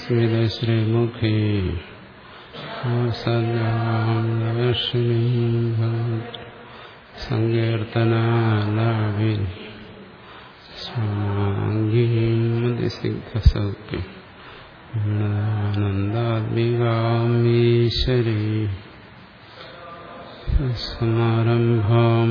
സ്മിതശ്രീമുഖേ സദാം സങ്കീർത്തനാലാവിൽ സ്വാംഗീമതിസിദ്ധസൗഖ്യം ആനന്ദാത്മികാമീശ്വരീ സമാരംഭാം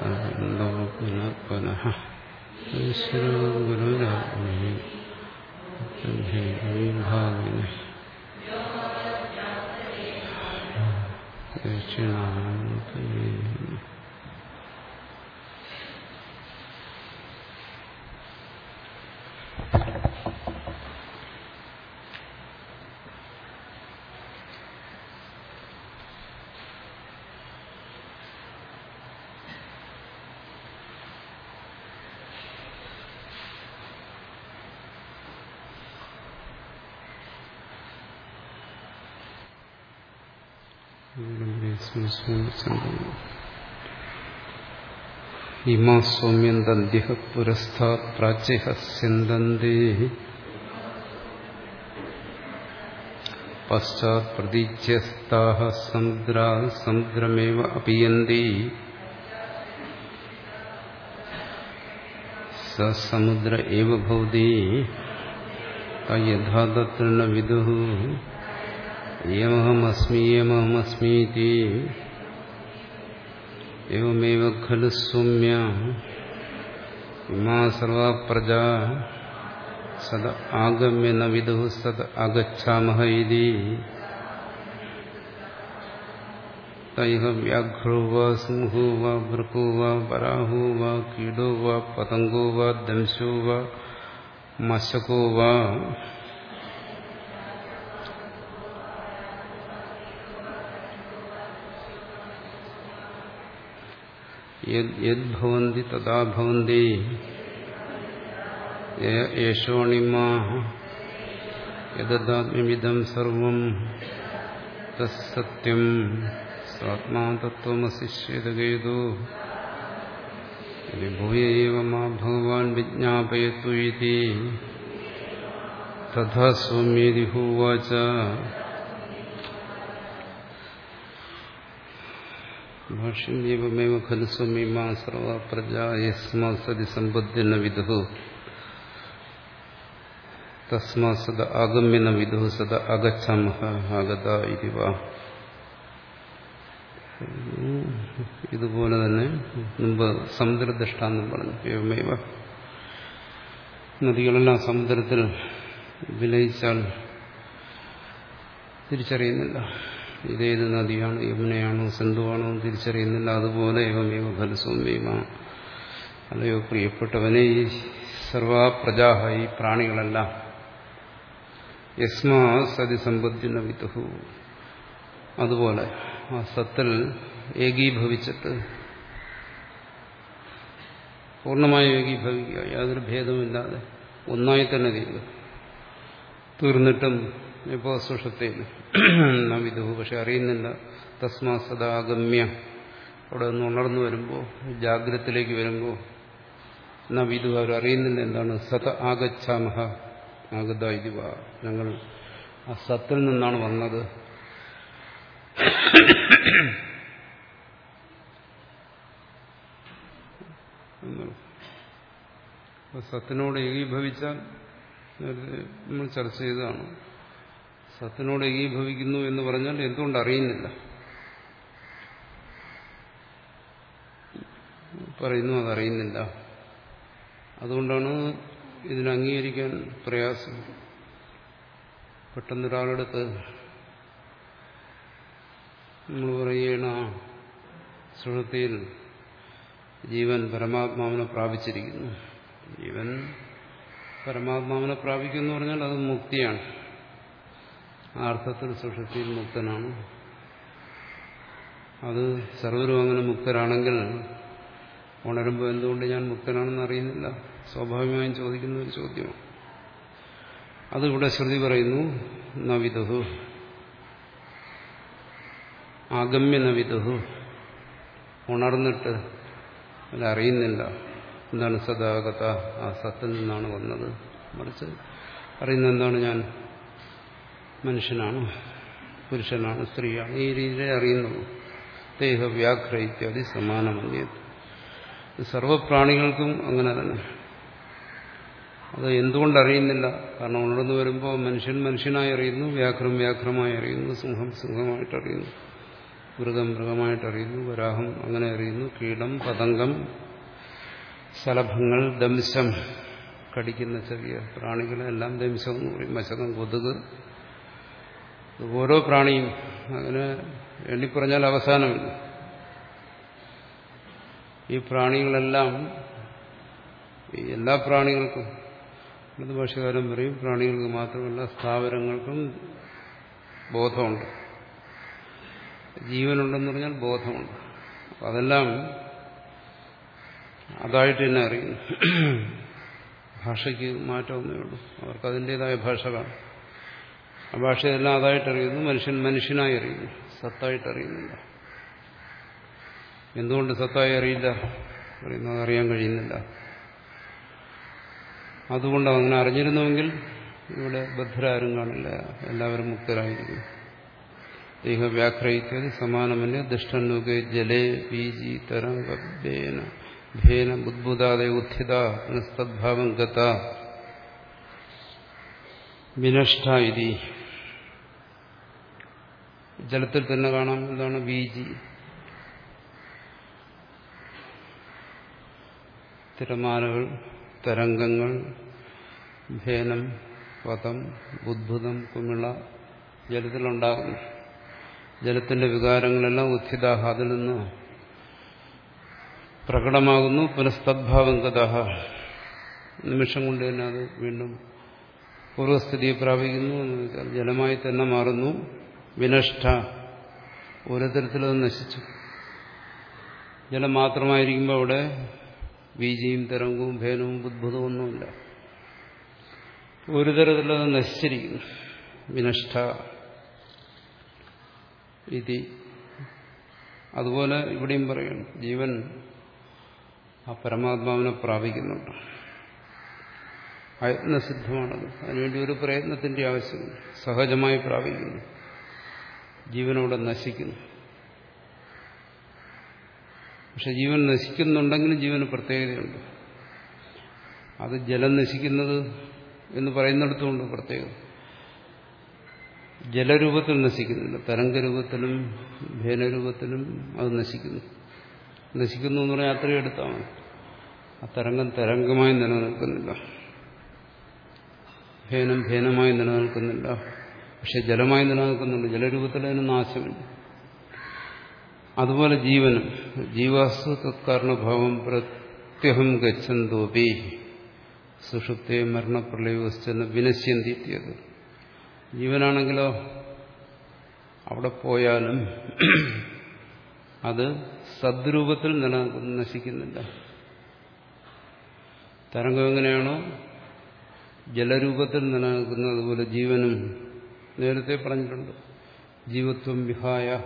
സൂത്രഭാഷ്യകൃതവന്ദോ പുനഃ ഈശ്വരോ ഗുരുരാജ്ഞേ ഭാഗിനെ ദക്ഷിണാമൂർത്തി ഇമാ സൗമ്യന്തന്തിഹ പുരസ്ഥാത് പ്രാച്യഹ സ്യന്തന്തേ പശ്ചാത് പ്രതീച്യസ്താഹ സമുദ്രാ സമുദ്രമേവ അപിയന്തി. സ സമുദ്ര ഏവ ഭവതി. ന വിദുഃ. യമഹമസ്മി യമഹമസ്മീതി एवमेव खलु सौम्य इमा सर्वा प्रजा सद आगम्य न विदुः सद आगच्छामः इति तैः व्याघ्रो वा सिंहो वा भृको वा वराहो वा कीडो वा पतङ्गो वा दंशो वा मशको वा യദ്ഭവന്തി തഥാ ഭവന്തി. യേശോണിമാ യദാത്മ്യമിതം സർവം തത്സത്യം സ്വാത്മാ തത്വമസി ശ്വേതകേതു. ഭൂയൈവ മാ ഭഗവാൻ വിജ്ഞാപയത്തു തഥാ സൗമ്യേതി ഹോവാച. ഭാഷ്യം ദീപമേവ ഖലു സ്വമീമാ സർവ പ്രജാ യസ്മാ സതി സമ്പദ്യന വിദുഃ തസ്മാ സദ ആഗമ്യന വിദുഃ സദ അഗച്ഛാമഹ ആഗത ഇതി വാ ഇതുപോലെ തന്നെ മുമ്പ് സമുദ്രദൃഷ്ടാന്തം പറഞ്ഞു ഏവമേവ നദികളെല്ലാം സമുദ്രത്തിൽ വിലയിച്ചാൽ തിരിച്ചറിയുന്നില്ല। ഇതേത് നദിയാണ് യമുനയാണോ സിന്ധുവാണോ തിരിച്ചറിയുന്നില്ല. അതുപോലെ ഏവമേവ ഫലസൗമ്യമാ അല്ലയോ പ്രിയപ്പെട്ടവനെ ഈ സർവപ്രജാഹ ഈ പ്രാണികളെല്ലാം. യസ്മാ സതി സമ്പദ്ദിന വിതുഹു. അതുപോലെ ആ സത്തിൽ ഏകീഭവിച്ചിട്ട് പൂർണമായി ഏകീഭവിക്കുക. യാതൊരു ഭേദമില്ലാതെ ഒന്നായി തന്നെ തീരുക തീർന്നിട്ടും ഇപ്പോൾ സുഷത്തിൽ നാം വിദുഹു പക്ഷെ അറിയുന്നില്ല തസ്മാ സദാഗമ്യ. അവിടെ നിന്ന് ഉണർന്നു വരുമ്പോൾ ജാഗ്രതത്തിലേക്ക് വരുമ്പോൾ നാം വിദു അവർ അറിയുന്നില്ല എന്താണ്? സത ആഗച്ഛാമഹ. ആഗത ഇതുവ ഞങ്ങൾ ആ സത്തിൽ നിന്നാണ് വന്നത്. സത്തിനോട് ഏകീഭവിച്ചാൽ നമ്മൾ ചർച്ച ചെയ്തതാണ്. സത്തിനോട് ഏകീഭവിക്കുന്നു എന്ന് പറഞ്ഞാൽ എന്തുകൊണ്ട് അറിയുന്നില്ല? പറയുന്നു അതറിയുന്നില്ല അതുകൊണ്ടാണ് ഇതിനെ പ്രയാസം. പെട്ടെന്നൊരാളെടുത്ത് നമ്മൾ പറയണ സുഹൃത്തിയിൽ ജീവൻ പരമാത്മാവിനെ പ്രാപിച്ചിരിക്കുന്നു. ജീവൻ പരമാത്മാവിനെ പ്രാപിക്കുന്നു പറഞ്ഞാൽ അത് മുക്തിയാണ്. ആ അർത്ഥത്തിൽ സുഷുപ്തിയിൽ മുക്തനാണ്. അത് സർവരും അങ്ങനെ മുക്തരാണെങ്കിൽ ഉണരുമ്പോൾ എന്തുകൊണ്ട് ഞാൻ മുക്തനാണെന്ന് അറിയുന്നില്ല? സ്വാഭാവികമായും ചോദിക്കുന്ന ഒരു ചോദ്യമാണ്. അതിവിടെ ശ്രുതി പറയുന്നു നവിതഹു ആഗമ്യ നവിതഹു ഉണർന്നിട്ട് അറിയുന്നില്ല. എന്താണ് സദാഗത? ആ സത്തിൽ നിന്നാണ് വന്നത്. മറിച്ച് അറിയുന്ന എന്താണ് ഞാൻ മനുഷ്യനാണ് പുരുഷനാണ് സ്ത്രീയാണ്. ഈ രീതിയിൽ അറിയുന്നുള്ളൂ. ദേഹ വ്യാഘ്ര ഇത്യാദി സമാനമന്യത് സർവപ്രാണികൾക്കും അങ്ങനെ തന്നെ. അത് എന്തുകൊണ്ട് അറിയുന്നില്ല? കാരണം ഉണർന്നു വരുമ്പോൾ മനുഷ്യൻ മനുഷ്യനായി അറിയുന്നു വ്യാഘ്രം വ്യാഘ്രമായി അറിയുന്നു സിംഹം സിംഹമായിട്ട് അറിയുന്നു മൃഗം മൃഗമായിട്ട് അറിയുന്നു വരാഹം അങ്ങനെ അറിയുന്നു കീടം പതംഗം ശലഭങ്ങൾ ദംശം കടിക്കുന്ന ചെറിയ പ്രാണികളെല്ലാം ദംശം എന്ന് പറയും. മശകം കൊതുക് ഓരോ പ്രാണിയും അങ്ങനെ എണ്ണിപ്പറഞ്ഞാൽ അവസാനമില്ല. ഈ പ്രാണികളെല്ലാം എല്ലാ പ്രാണികൾക്കും ഇത് ഭാഷകാരം പറയും പ്രാണികൾക്ക് മാത്രമല്ല സ്ഥാപനങ്ങൾക്കും ബോധമുണ്ട്. ജീവനുണ്ടെന്ന് പറഞ്ഞാൽ ബോധമുണ്ട്. അതെല്ലാം അതായിട്ട് തന്നെ അറിയുന്നു. ഭാഷയ്ക്ക് മാറ്റമൊന്നേ ഉള്ളൂ. അവർക്ക് അതിന്റെതായ ഭാഷ കാണും. ഭാഷയെല്ലാം അതായിട്ട് അറിയുന്നു മനുഷ്യൻ മനുഷ്യനായി അറിയുന്നു സത്തായിട്ട് അറിയുന്നില്ല എന്തുകൊണ്ട് സത്തായി അറിയില്ല പറയുന്നത് അറിയാൻ കഴിയുന്നില്ല. അതുകൊണ്ട് അങ്ങനെ അറിഞ്ഞിരുന്നുവെങ്കിൽ ഇവിടെ ബദ്ധരാരും കാണില്ല എല്ലാവരും മുക്തരായിരിക്കും. ദേഹ വ്യാഖ്രയിച്ചത് സമാനമന്യ ദുഷ്ടനുകെ ജലേ ബീജി തരംഗേന ഭേന ബുദ്ബുദാതെ ഉത്ഥിത പുനസ്തദ്ഭാവം ഗത വിനഷ്ട ഇതി. ജലത്തിൽ തന്നെ കാണാം എന്താണ് ബീജി തിരമാലകൾ തരംഗങ്ങൾ ഭേനം പദം ഉദ്ഭുതം കുമിള ജലത്തിലുണ്ടാകുന്നു ജലത്തിന്റെ വികാരങ്ങളെല്ലാം ഉദ്ധിതാഹ അതിൽ നിന്ന് പ്രകടമാകുന്നു. പുനഃസ്തദ്ഭാവം കഥാഹ നിമിഷം കൊണ്ട് തന്നെ അത് വീണ്ടും പൂർവസ്ഥിതിയെ പ്രാപിക്കുന്നു എന്ന് വെച്ചാൽ ജലമായി തന്നെ മാറുന്നു. വിനഷ്ട ഒരു തരത്തിലത് നശിച്ചു. ജലം മാത്രമായിരിക്കുമ്പോൾ അവിടെ ബീജിയും തരംഗവും ഭേനവും ബുദ്ധുതവും ഒന്നുമില്ല. ഒരു തരത്തിലത് നശിച്ചിരിക്കുന്നു. വിനഷ്ട ഇതി. അതുപോലെ ഇവിടെയും പറയണം ജീവൻ ആ പരമാത്മാവിനെ പ്രാപിക്കുന്നുണ്ട്. അയത്നസിദ്ധമാണത്. അതിനുവേണ്ടി ഒരു പ്രയത്നത്തിന്റെ ആവശ്യമില്ല. സഹജമായി പ്രാപിക്കുന്നു. ജീവനോടെ നശിക്കുന്നു. പക്ഷെ ജീവൻ നശിക്കുന്നുണ്ടെങ്കിലും ജീവന് പ്രത്യേകതയുണ്ട്. അത് ജലം നശിക്കുന്നത് എന്ന് പറയുന്നിടത്തുമുണ്ട് പ്രത്യേകത. ജലരൂപത്തിൽ നശിക്കുന്നില്ല. തരംഗരൂപത്തിലും ഭേനരൂപത്തിലും അത് നശിക്കുന്നു. നശിക്കുന്നു എന്ന് പറഞ്ഞാൽ അത്രയും എടുത്താണ് ആ തരംഗം തരംഗമായി നിലനിൽക്കുന്നില്ല. ഭേനം ഭേനമായി നിലനിൽക്കുന്നില്ല. പക്ഷെ ജലമായി നിലനിൽക്കുന്നുണ്ട്. ജലരൂപത്തിൽ അതിന് നാശമില്ല. അതുപോലെ ജീവനും. ജീവാസു പ്രത്യഹം ഗച്ഛന്തോപി. സുഷുപ്തേ മരണപ്രളയോശ്ചെന്ന് വിനശ്യന്തിയത് ജീവനാണെങ്കിലോ അവിടെ പോയാലും അത് സദ്രൂപത്തിൽ നിലനിൽക്കുന്നു നശിക്കുന്നില്ല. തരംഗം എങ്ങനെയാണോ? ജലരൂപത്തിൽ നിലനിൽക്കുന്നത് അതുപോലെ ജീവനും നേരത്തെ പറഞ്ഞിട്ടുണ്ട്. ജീവത്വം വിഹായ.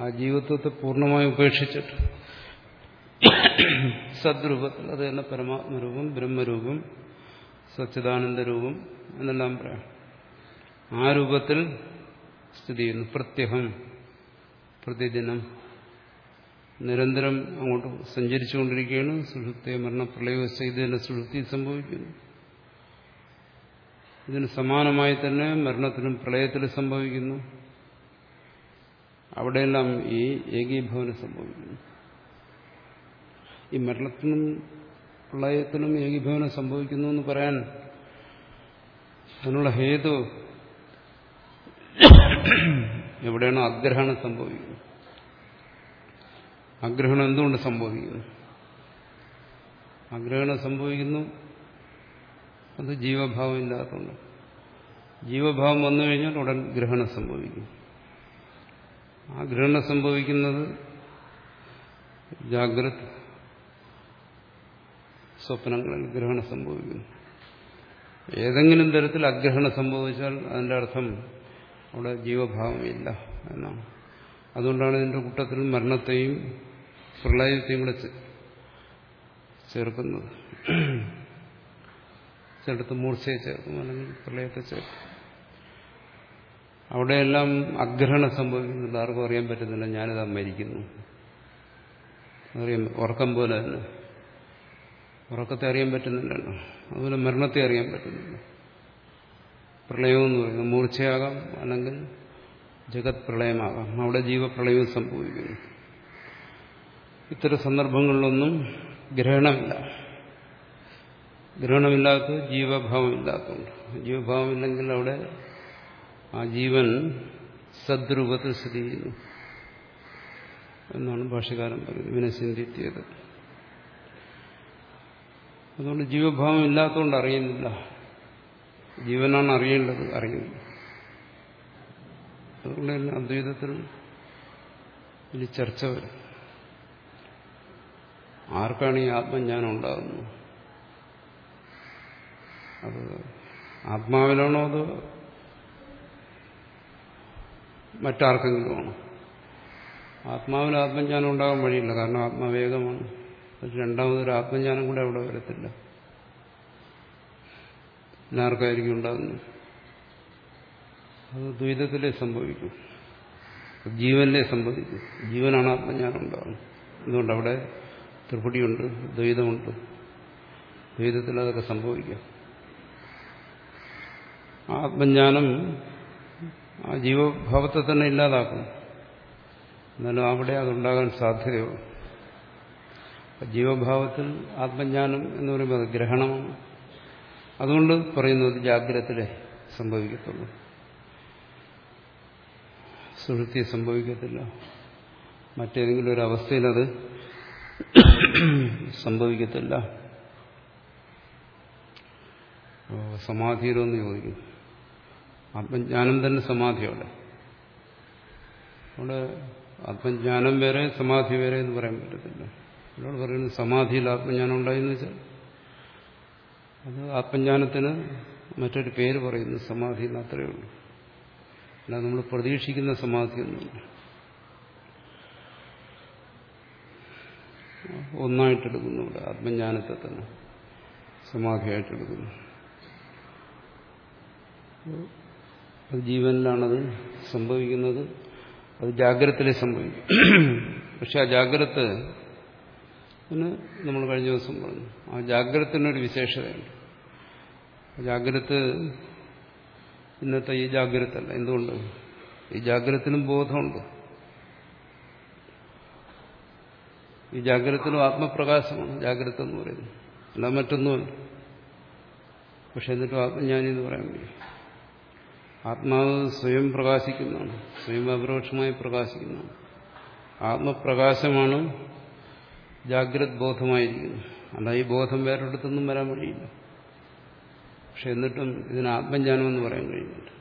ആ ജീവത്വത്തെ പൂർണമായി ഉപേക്ഷിച്ചിട്ട് സദ്രൂപത്തിൽ അത് തന്നെ പരമാത്മരൂപം ബ്രഹ്മരൂപം സച്ചിദാനന്ദ രൂപം എന്നെല്ലാം പറയാം. ആ രൂപത്തിൽ സ്ഥിതി ചെയ്യുന്നു. പ്രത്യഹം പ്രതിദിനം. നിരന്തരം അങ്ങോട്ട് സഞ്ചരിച്ചുകൊണ്ടിരിക്കുകയാണ്. സുഷുപ്തി മരണ പ്രളയവസ്ഥ ഇത് തന്നെ സുഷുപ്തി സംഭവിക്കുന്നു. ഇതിന് സമാനമായി തന്നെ മരണത്തിനും പ്രളയത്തിലും സംഭവിക്കുന്നു. അവിടെയെല്ലാം ഈ ഏകീഭവനം സംഭവിക്കുന്നു. ഈ മരണത്തിനും പ്രളയത്തിനും ഏകീഭവനം സംഭവിക്കുന്നു എന്ന് പറയാൻ അതിനുള്ള ഹേതു എവിടെയാണോ? അഗ്രഹണം സംഭവിക്കുന്നത്. ആഗ്രഹണം എന്തുകൊണ്ട് സംഭവിക്കുന്നു? ആഗ്രഹണം സംഭവിക്കുന്നു അത് ജീവഭാവം ഇല്ലാത്തതുകൊണ്ട് ജീവഭാവം വന്നു കഴിഞ്ഞാൽ ഉടൻ ഗ്രഹണം സംഭവിക്കും. ആ ഗ്രഹണം സംഭവിക്കുന്നത് ജാഗ്രത് സ്വപ്നങ്ങളിൽ ഗ്രഹണം സംഭവിക്കുന്നു. ഏതെങ്കിലും തരത്തിൽ അഗ്രഹണം സംഭവിച്ചാൽ അതിന്റെ അർത്ഥം അവിടെ ജീവഭാവമില്ല എന്നാണ്. അതുകൊണ്ടാണ് ഇതിന്റെ കൂട്ടത്തിൽ മരണത്തെയും പ്രളയത്തെയും കൂടെ ചേർക്കുന്നത്. ചിലടത്ത് മൂർച്ചയെ ചേർക്കും അല്ലെങ്കിൽ പ്രളയത്തെ ചേർക്കും. അവിടെയെല്ലാം അഗ്രഹണം സംഭവിക്കുന്നുണ്ട്. ആർക്കും അറിയാൻ പറ്റുന്നില്ല. ഞാനിതാ മരിക്കുന്നു. അറിയാൻ ഉറക്കം പോലെ തന്നെ ഉറക്കത്തെ അറിയാൻ പറ്റുന്നില്ലല്ലോ. അതുപോലെ മരണത്തെ അറിയാൻ പറ്റുന്നില്ല. പ്രളയമെന്ന് പറയുന്നത് മൂർച്ചയാകാം അല്ലെങ്കിൽ ജഗത് പ്രളയമാകാം. അവിടെ ജീവപ്രളയവും സംഭവിക്കുന്നു. ഇത്തരം സന്ദർഭങ്ങളിലൊന്നും ഗ്രഹണമില്ല. ഗ്രഹണമില്ലാത്ത ജീവഭാവം ഇല്ലാത്തതുകൊണ്ട് ജീവഭാവം ഇല്ലെങ്കിൽ അവിടെ ആ ജീവൻ സദ്രൂപത്തിൽ സ്ഥിതി ചെയ്യുന്നു എന്നാണ് ഭാഷകാരൻ പറയുന്നത്. ഇവനെ ചിന്തിത്തിയത് അതുകൊണ്ട് ജീവഭാവം ഇല്ലാത്തതുകൊണ്ട് അറിയുന്നില്ല. ജീവനാണ് അറിയേണ്ടത് അറിയുന്നു. അതുകൊണ്ട് തന്നെ അദ്വൈതത്തിൽ ഇനി ചർച്ച വരും. ആർക്കാണ് ഈ ആത്മജ്ഞാനം ഉണ്ടാകുന്നത്? അത് ആത്മാവിലാണോ അത്? മറ്റാർക്കെങ്കിലും ആണോ ആത്മാവിൽ ആത്മജ്ഞാനം ഉണ്ടാകാൻ വഴിയില്ല. കാരണം ആത്മാവേഗമാണ് രണ്ടാമതൊരു ആത്മജ്ഞാനം കൂടെ അവിടെ വരത്തില്ല. ആർക്കായിരിക്കും ഉണ്ടാകുന്നത്. അത് ദ്വൈതത്തിലേ സംഭവിക്കും. ജീവനിലേ സംഭവിക്കും. ജീവനാണ് ആത്മജ്ഞാനം ഉണ്ടാകുന്നത്. അതുകൊണ്ട് അവിടെ ത്രിപുടിയുണ്ട് ദ്വൈതമുണ്ട്. ദ്വൈതത്തിൽ അതൊക്കെ സംഭവിക്കാം. ആത്മജ്ഞാനം ആ ജീവഭാവത്തെ തന്നെ ഇല്ലാതാക്കും. എന്നാലും അവിടെ അതുണ്ടാകാൻ സാധ്യതയുള്ളൂ ജീവഭാവത്തിൽ ആത്മജ്ഞാനം എന്ന് പറയുമ്പോൾ അത് ഗ്രഹണമാണ്. അതുകൊണ്ട് പറയുന്നത് ജാഗ്രതത്തിലെ സംഭവിക്കത്തുള്ളൂ. സുഹൃത്തി സംഭവിക്കത്തില്ല. മറ്റേതെങ്കിലും ഒരു അവസ്ഥയിൽ അത് സംഭവിക്കത്തില്ല. സമാധിയിലൊന്ന് ചോദിക്കും. ആത്മജ്ഞാനം തന്നെ സമാധിയോടെ. അവിടെ ആത്മജ്ഞാനം വേറെ സമാധി വേറെ എന്ന് പറയാൻ പറ്റത്തില്ല. എന്നോട് പറയുന്നത് സമാധിയിൽ ആത്മജ്ഞാനം ഉണ്ടായെന്ന് വെച്ചാൽ അത് ആത്മജ്ഞാനത്തിന് മറ്റൊരു പേര് പറയുന്നു സമാധി അത്രയേ ഉള്ളൂ. അല്ല നമ്മൾ പ്രതീക്ഷിക്കുന്ന സമാധിയൊന്നുമില്ല. ഒന്നായിട്ടെടുക്കുന്നു ഇവിടെ ആത്മജ്ഞാനത്തെ തന്നെ. സമാധിയായിട്ടെടുക്കുന്നു. അത് ജീവനിലാണത് സംഭവിക്കുന്നത്. അത് ജാഗ്രതയിലെ സംഭവിക്കും. പക്ഷെ ആ ജാഗ്രത നമ്മൾ കഴിഞ്ഞ ദിവസം പറഞ്ഞു. ആ ജാഗ്രതത്തിനൊരു വിശേഷതയുണ്ട്. ജാഗ്രത ഇന്നത്തെ ഈ ജാഗ്രത അല്ല എന്തുകൊണ്ട്? ഈ ജാഗ്രതത്തിനും ബോധമുണ്ട്. ഈ ജാഗ്രതത്തിനും ആത്മപ്രകാശമാണ് ജാഗ്രത എന്ന് പറയുന്നത്. അല്ല മറ്റൊന്നുമല്ല. പക്ഷെ എന്നിട്ടും ആത്മജ്ഞാനി എന്ന് പറയാൻ കഴിയും. ആത്മാവ് സ്വയം പ്രകാശിക്കുന്നതാണ് സ്വയം അപരോക്ഷമായി പ്രകാശിക്കുന്നതാണ്. ആത്മപ്രകാശമാണ് ജാഗ്രത് ബോധമായിരിക്കുന്നത്. അല്ല ഈ ബോധം വേറൊരിടത്തൊന്നും വരാൻ വഴിയില്ല. പക്ഷെ എന്നിട്ടും ഇതിന് ആത്മജ്ഞാനം എന്ന് പറയാൻ കഴിയുന്നുണ്ട്.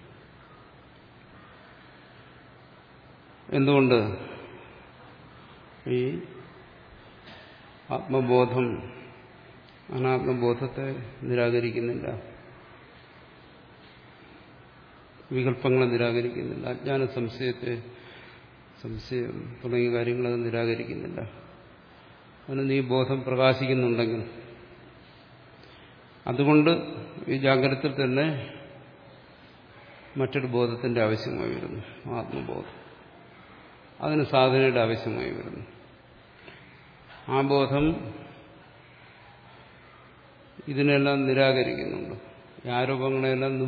എന്തുകൊണ്ട്? ഈ ആത്മബോധം അനാത്മബോധത്തെ നിരാകരിക്കുന്നില്ല. വികല്പങ്ങളെ നിരാകരിക്കുന്നില്ല. അജ്ഞാന സംശയത്തെ സംശയം തുടങ്ങിയ കാര്യങ്ങളത് നിരാകരിക്കുന്നില്ല. അതിന് നീ ബോധം പ്രകാശിക്കുന്നുണ്ടെങ്കിൽ അതുകൊണ്ട് ഈ ജാഗ്രതത്തിൽ തന്നെ മറ്റൊരു ബോധത്തിന്റെ ആവശ്യമായി വരുന്നു. ആത്മബോധം. അതിന് സാധനയുടെ ആവശ്യമായി വരുന്നു. ആ ബോധം ഇതിനെല്ലാം നിരാകരിക്കുന്നുണ്ട്. ഈ ആരോപങ്ങളെല്ലാം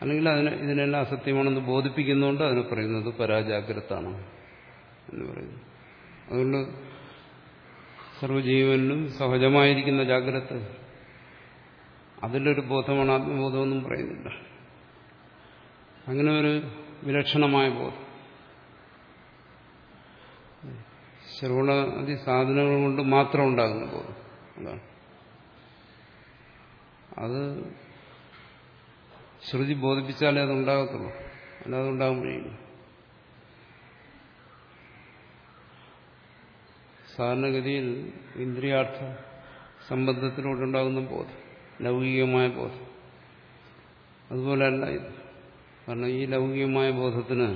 അല്ലെങ്കിൽ അതിന് ഇതിനെല്ലാം അസത്യമാണെന്ന് ബോധിപ്പിക്കുന്നതുകൊണ്ട് അതിന് പറയുന്നത് പരാജാഗ്രതാണ് എന്ന് പറയുന്നു. അതുകൊണ്ട് സർവജീവനിലും സഹജമായിരിക്കുന്ന ജാഗ്രത അതിലൊരു ബോധമാണ് ആത്മബോധമെന്നും പറയുന്നില്ല അങ്ങനെ ഒരു വിലക്ഷണമായ ബോധം. ശ്രവണാദി സാധനങ്ങൾ കൊണ്ട് മാത്രം ഉണ്ടാകുന്ന ബോധം. അതാണ്. അത് ശ്രുതി ബോധിപ്പിച്ചാലേ അതുണ്ടാകത്തുള്ളൂ. അല്ലാതെ ഉണ്ടാകാൻ കഴിയില്ല സാധാരണഗതിയിൽ ഇന്ദ്രിയാർത്ഥ സംബന്ധത്തിലൂടെ ബോധം ലൗകികമായ ബോധം. അതുപോലെയല്ല ഇത്. കാരണം ഈ ലൗകികമായ ബോധത്തിന്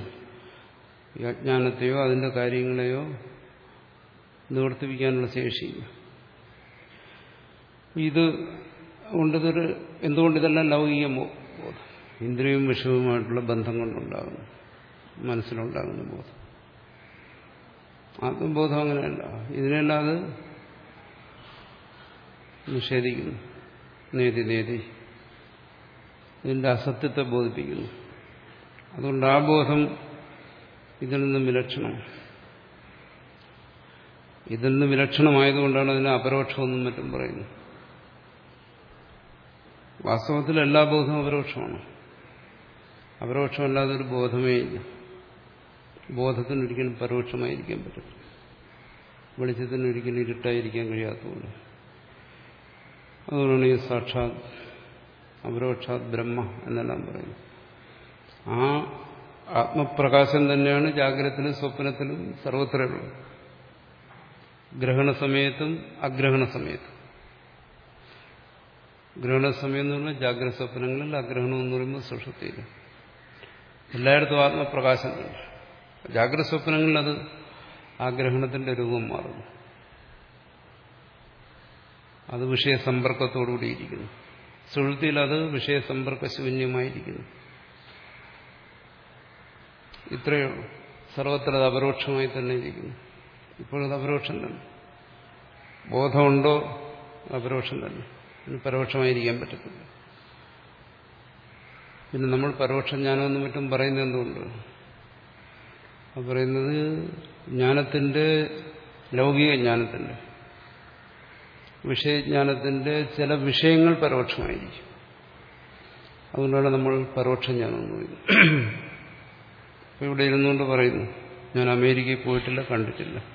ഈ അജ്ഞാനത്തെയോ അതിന്റെ കാര്യങ്ങളെയോ നിവർത്തിപ്പിക്കാനുള്ള ശേഷിയില്ല. ഇത് കൊണ്ടിതൊരു എന്തുകൊണ്ട് ഇതെല്ലാം ലൗകിക ബോധം. ഇന്ദ്രിയവും വിഷയവുമായിട്ടുള്ള ബന്ധം കൊണ്ടുണ്ടാകുന്നു. മനസ്സിലുണ്ടാകുന്ന ബോധം. ആത്മബോധം അങ്ങനെയല്ല. ഇതിനെല്ലാം അത് നിഷേധിക്കുന്നു. നേതി നേതി. ഇതിന്റെ അസത്യത്തെ ബോധിപ്പിക്കുന്നു. അതുകൊണ്ട് ആ ബോധം ഇതിൽ നിന്ന് വിലക്ഷണം ഇതിൽ നിന്ന് വിലക്ഷണമായതുകൊണ്ടാണ് അതിനെ അപരോക്ഷമെന്നും മറ്റും പറയുന്നത്. വാസ്തവത്തിൽ എല്ലാ ബോധവും അപരോക്ഷമാണ്. അപരോക്ഷമല്ലാതെ ഒരു ബോധമേ ഇല്ല. ബോധത്തിന് ഒരിക്കലും പരോക്ഷമായിരിക്കാൻ പറ്റും വെളിച്ചത്തിന് ഒരിക്കലും ഇരുട്ടായിരിക്കാൻ കഴിയാത്തതുകൊണ്ട്. അതുകൊണ്ടാണ് ഈ സാക്ഷാത് അപരോക്ഷാത് ബ്രഹ്മ എന്നെല്ലാം പറയുന്നത്. ആ ആത്മപ്രകാശം തന്നെയാണ് ജാഗ്രതത്തിലും സ്വപ്നത്തിലും സർവത്രയുള്ളത് ഗ്രഹണ സമയത്തും അഗ്രഹണ സമയത്തും ഗ്രഹണ സമയം എന്ന് പറഞ്ഞാൽ ജാഗ്രത സ്വപ്നങ്ങളിൽ അഗ്രഹണം എന്ന് പറയുമ്പോൾ സുഷുപ്തിയിൽ എല്ലായിടത്തും ആത്മപ്രകാശമുണ്ട് ജാഗ്രത സ്വപ്നങ്ങളിൽ അത് ആഗ്രഹണത്തിന്റെ ഗ്രഹണത്തിന്റെ രൂപം മാറുന്നു. അത് വിഷയസമ്പർക്കത്തോടുകൂടിയിരിക്കുന്നു സുഹൃത്തിയിൽ അത് വിഷയസമ്പർക്ക ശൂന്യമായിരിക്കുന്നു ഇത്രയേ സർവത്ര അത് അപരോക്ഷമായി തന്നെ ഇരിക്കുന്നു. ഇപ്പോഴത് അപരോക്ഷം തന്നെ. ബോധമുണ്ടോ? അപരോക്ഷം തന്നെ. പരോക്ഷമായിരിക്കാൻ പറ്റത്തില്ല. പിന്നെ നമ്മൾ പരോക്ഷ ജ്ഞാനമെന്നും മറ്റും പറയുന്നത് എന്തുകൊണ്ട്? പറയുന്നത് ജ്ഞാനത്തിന്റെ ലൗകിക ജ്ഞാനത്തിന്റെ വിഷയജ്ഞാനത്തിന്റെ ചില വിഷയങ്ങൾ പരോക്ഷമായിരിക്കും. അതുകൊണ്ടാണ് നമ്മൾ പരോക്ഷ ജ്ഞാനം എന്ന് പറയുന്നത്. ഇവിടെ ഇരുന്നുകൊണ്ട് പറയുന്നു ഞാൻ അമേരിക്കയിൽ പോയിട്ടില്ല കണ്ടിട്ടില്ല.